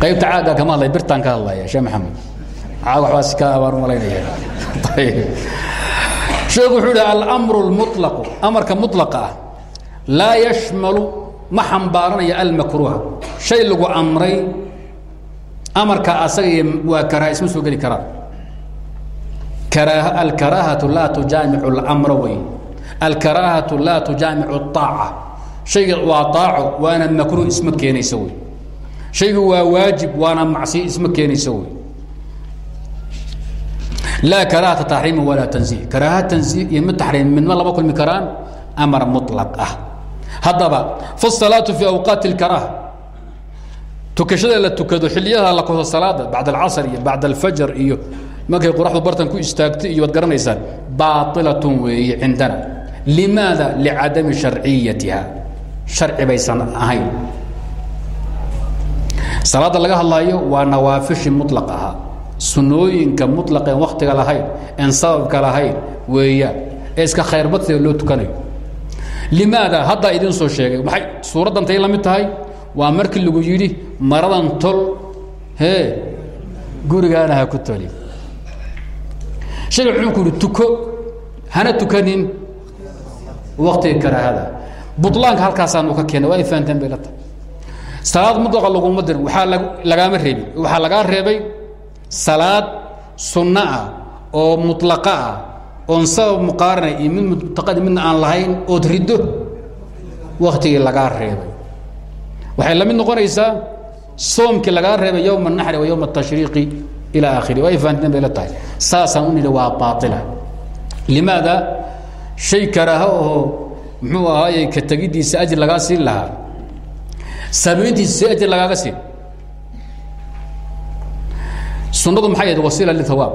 qaybta caagga kama hadlay birtaan ka hadlaya sheekh maxamed caag waxbaas ka abaan u malaynaya ayib sheekhu wuxuu yidhi almru اlmuطlaqu amarka muطlaqa ah laa yashmalu ma xambaaranaya almakruuha shay lagu amray amarka asaga iyo waa karaaha isma soo geli karaan alkaraahatu laa tujaamicu اlmra wey alkaraahatu laa tujaamicu الطaaca shayga waa طaaco waana makruuh isma keenaysa wey shaygu waa waajib waana macsiyo isma keenaysa wey laa karaahata taxriimi walaa tanzih karaaha tanzih iyo mid taxriim midma lama kulmi karaan amar muطlaq ah haddaba faالsalaaةu fii awqaati اlkaraaha tukashada la tukado xiliyada la kodo salaada bacd alcasr iyo bacd alfajr iyo markay qoraxdu bartan ku istaagto iyo waad garanaysaan baailatun weeye cindana limaada licadami sharciyatiha sharci baysan ahayn salaadda laga hadlaayo waa nawaafishi mulaq ahaa sunooyinka mulaq en waktiga lahayn en sababka lahayn weeyaan ee iska khayrbadsiga loo tukanayo. Limaada haddaa idin soo sheegay maxay suuraddantay la mid tahay? Waa markii lagu yidhi maradan tol hee gurigaana ha ku toli shayga wuxuu ku yidhi tuko hana tukanin. Waktiga karaahada. Butlaanka halkaasaanu ka keena waa ay fahanteen bay la tahay salaad mudlaqa laguma dirin. Waxaa lag lagaama reebin. Waxaa lagaa reebay salaad sunno ah oo mutlaqa ah oon sabab muqaaranay iyo mid aan lahayn ood riddo waktigii lagaa reebay. Waxay la mid noqonaysaa soomkii lagaa reebay yowma naxri wa yowma atashriiqi ilaa akhiri waa ay fahanteen bay la tahay. Saasaan u nidhi waa baaila shay karaaho oo muxuu ahaayey ka tegiddiisa ajir lagaa siin lahaa samayntiisa si ajir lagaaga siin. Sunnadu maxay ahayd wasiila lithawaab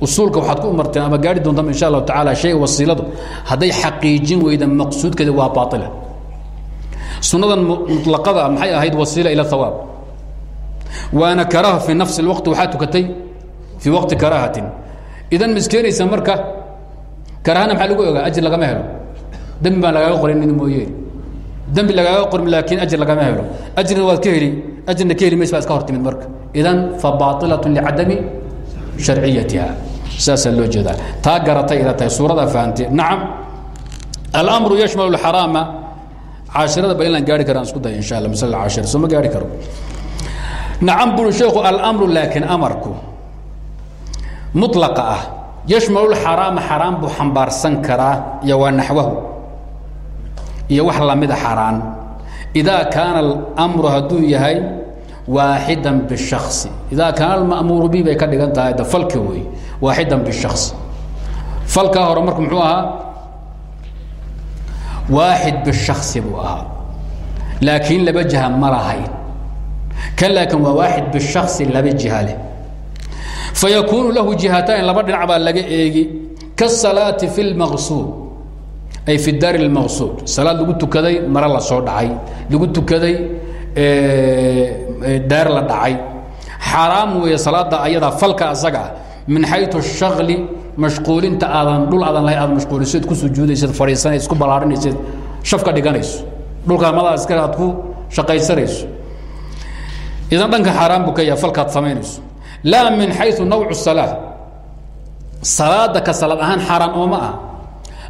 usuulka waxaad ku umarteen ama gaari doontaan insha allahu tacaala shayga wasiiladu. Hadday xaqiijin weyda maqsuudkeeda waa baaila sunnadan mutlaqada maxay ahayd wasiila ila hawaab waana karaaha fi nafsi اlwaqti waxaa tukatay fii waqti karaahatin. Idan miskeenaysa marka karaahana maxaa lagu ogaa? Ajir lagama helo. Dembi baan lagaaga qorin mid mooye dembi lagaaga qorin laakiin ajir lagama helo. Ajrina waad ka heli ajrina ka heli mays baa iska hor marka. Idan fa baailaة licadami sharciyatiha. Saasaa loo jeedaa. Taa garatay ila tahay suuradaa fahamtee nacam almru yashmal اxaraama caashirada bal inaan gaari karaan isku daya insha alla masala caashira soo ma gaari karo. Nacam buri sheekhu almru laakiin amarku mulaqa ah. Yashmalu lxaraama xaraam buu xambaarsan karaa iyo waa naxwahu iyo wax lamida xaraan idaa kaana almru hadduu yahay waaxidan bishasi idaa kaana alma'muuru bi bay ka dhigan tahay da falki wey waaxidan bishasi falkaa hore marka muxuu ahaa waaxid bishasi buu ahaa. Laakiin laba jiha ma lahayn. Kan laakiin waa waaxid bishasi laba jiha leh. Fayakuunu lahu jihatayn laba dhinac baa laga eegi. Kaasalaati fi lmaqsuud ay fi daari lmaqsuud salaad lagu tukaday mare la soo dhacay. Lagu tukaday daar la dhacay. Xaaraam weeye salaada ayadaa falka asaga min xayu shakli mashquulinta aadan dhul aadan lahayn aad mashquulisood ku sujuudaysid fadhiisanaysa isku ballaarinaysid shafka dhiganayso. Dhulka madaa iska aad ku shaqaysanayso. Idan dhanka xaaraan buu ka yahay falkaad samaynayso. Laa min xayu nawcu salaa salaada ka salaad ahaan xaaraan ooma ah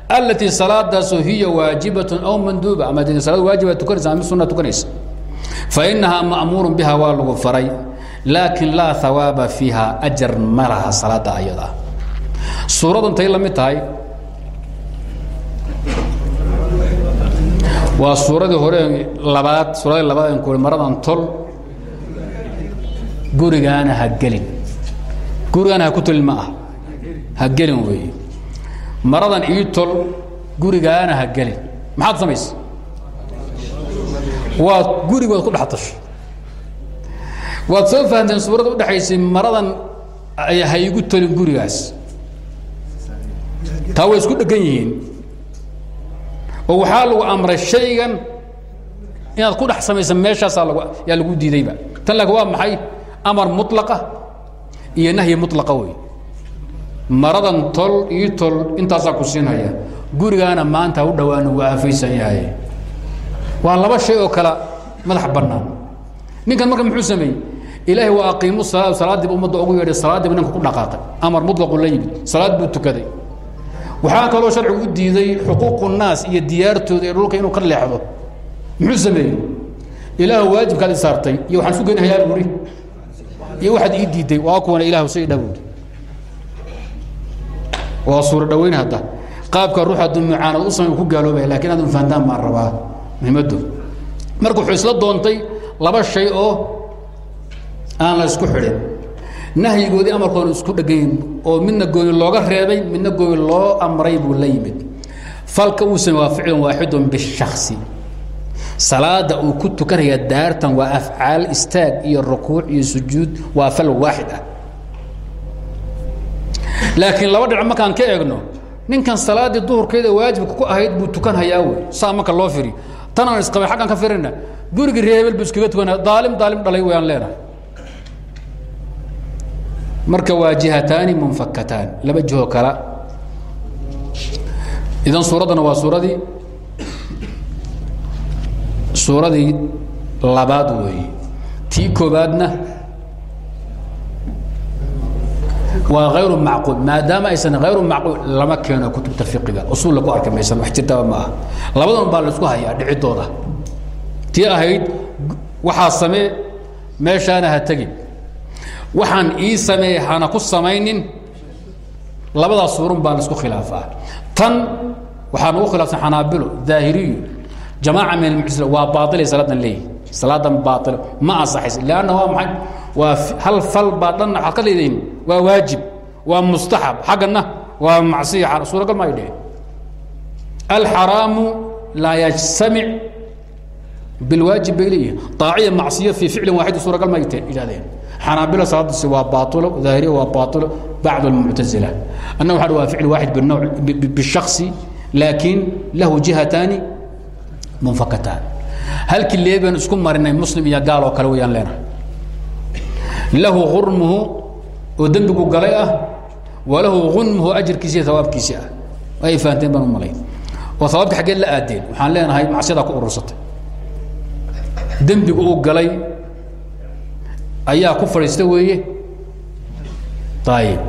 alatii salaadaasoo hiya waajibatun aw manduuba ama salaad waajiba tukanaysa ama sunna tukanaysa fainahaa ma'muuru biha waa lagu faray laakin laa hawaaba fiiha ajar ma laha salaada ayadaa suuradan tay la mid tahay waa suuradii hore labaad suuradii labaad an kuhi maradan tol gurigaana ha gelin gurigaana ha ku tolin ma ah ha gelin weeye maradan ii tol gurigaana ha gelin. Maxaad samaysa? Waad gurigood ku dhex tasho waad soo fahamteen suuradda udhexaysay maradan ha igu tolin gurigaas. Taa way isku dhegan yihiin. Oo waxaa lagu amray shaygan inaad ku dhex samaysa meeshaasaa lag yaa lagu diidayba. Tan laakin waa maxay? Amar mulaqa iyo nahyi mulaqa wey maradan tol ii tol intaasaa ku siinhaya gurigaana maanta u dhawaana waa afaysan yahay. Waa laba shay oo kala madax bannaan. Ninkan marka muxuu sameeyey? Ilaahay waa aqiimu salaa salaadiiba ummadda ugu yeedhay salaadiiba ninka ku dhaqaaqay. Amar mutlaqu la yimid salaad buu tukaday. Waxaa kaloo sharcigu u diiday xuquuqu naas iyo diyaartooda ee dhulka inuu ka leexdo. Muxuu sameeyey? Ilaah waajibkaad i iyo waxaan isu geynahayaa buuri iyo waxaad ii diiday waa kuwana ilahu say dhabuuri waa suuro dhaweyn hadda. Qaabka ruux hadduu mucaanad u samay ku gaaloobaya laakiin aadun fahantaan baan rabaa. Muhimaddu marka wuxuu doontay laba shay oo aan la isku xidhin. Nahyigoodii amarkoona isku dhegayn oo midna gooni looga reebay midna gooni loo amray buu la yimid. Falka uu samey waa ficlun waaxidun bishasi salaada uu ku tukanaya daartan waa afcaal istaag iyo rukuuc iyo sujuud waa fal waaxid ah laakiin laba dhinac markaan ka eegno ninkan salaaddii duhurkeeda waajibka ku ahayd buu tukanhayaa wey saa marka loo firi. Tan aan isqabay aggaan ka firina gurigii reebel buu iskaga tukanaya daalim daalim dhalay wayaan leenahay. Marka waa jihataani munfakataan laba jihoo kala. Idan suuraddana waa suuradii suuradii labaad weeye tii koobaadna waa hayru macquul maadaama aysan hayru macquul lama keeno kutubta fiqiga. Usuulla ku arki maysan wax jirtaba ma aha labadan baa la isku hayaa dhicidooda tii ahayd waxaa samee meeshaana ha tegin waxaan ii sameeyey hana ku samaynin. Labadaas suurun baa la isku khilaafaa. Tan waxaa nagu khilaafsan xanaabilo daahiriyu. Jamaaca min almuctasila waa baailay salaadan leeyihi salaadan baailo ma ansaxaysa leanna waa maxay waa hal fal baa dhanna waxaad ka leedahin waa waajib waa mustaxab. Xaggana waa macsiya suuragal ma ay dheheen. Alxaraamu laa yajtamic bilwaajib bay leeyihiin aaciya macsiyo fii ficlin waaxid suuragal ma idhahdeen xanaabilo salaadasi waa baailo daahiriya waa baailo bacd almuctasila anna waxa waa ficl waaxid binowc bishaksi laakiin lahu jihataani munfakataan halkii leebaan isku marinay muslim iyo gaal oo kale wayaan leenahay lahu urmuhu oo dembigu galay ah walahu unmuhu ajarkiisi awaabkiisi ah. Ay fahanteen baan u malay. Oo awaabka xaggee la aadeen. Waxaan leenahay macsiyadaa ku urursatay dembigu uu galay ayaa ku fadhiista weeye. Ayib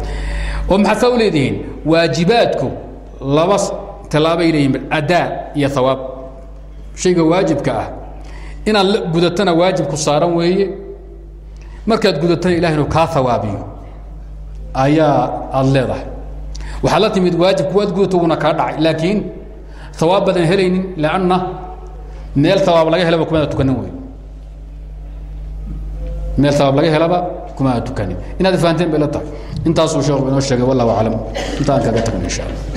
oo maxaad saa u leedihiin? Waajibaadku laba tallaabay leeyihiin adaa iyo hawaab shayga waajibka ah. Inaad la gudatana waajibku saaran weeye markaad gudatana ilahay inuu kaa hawaabiyo ayaa aada leedahay. Waxaad la timid waajibku waad gudato wuuna kaa dhacay laakiin hawaab badan helaynin lanna meel hawaab laga helaba kumaada tukanin wey meel hawaab laga helaba kumaada tukanin. Inaad fahanteen bay la tahay. Intaasuu sheekhu inoo sheegay wallahu aclam. Intaan kaga tagna insha allah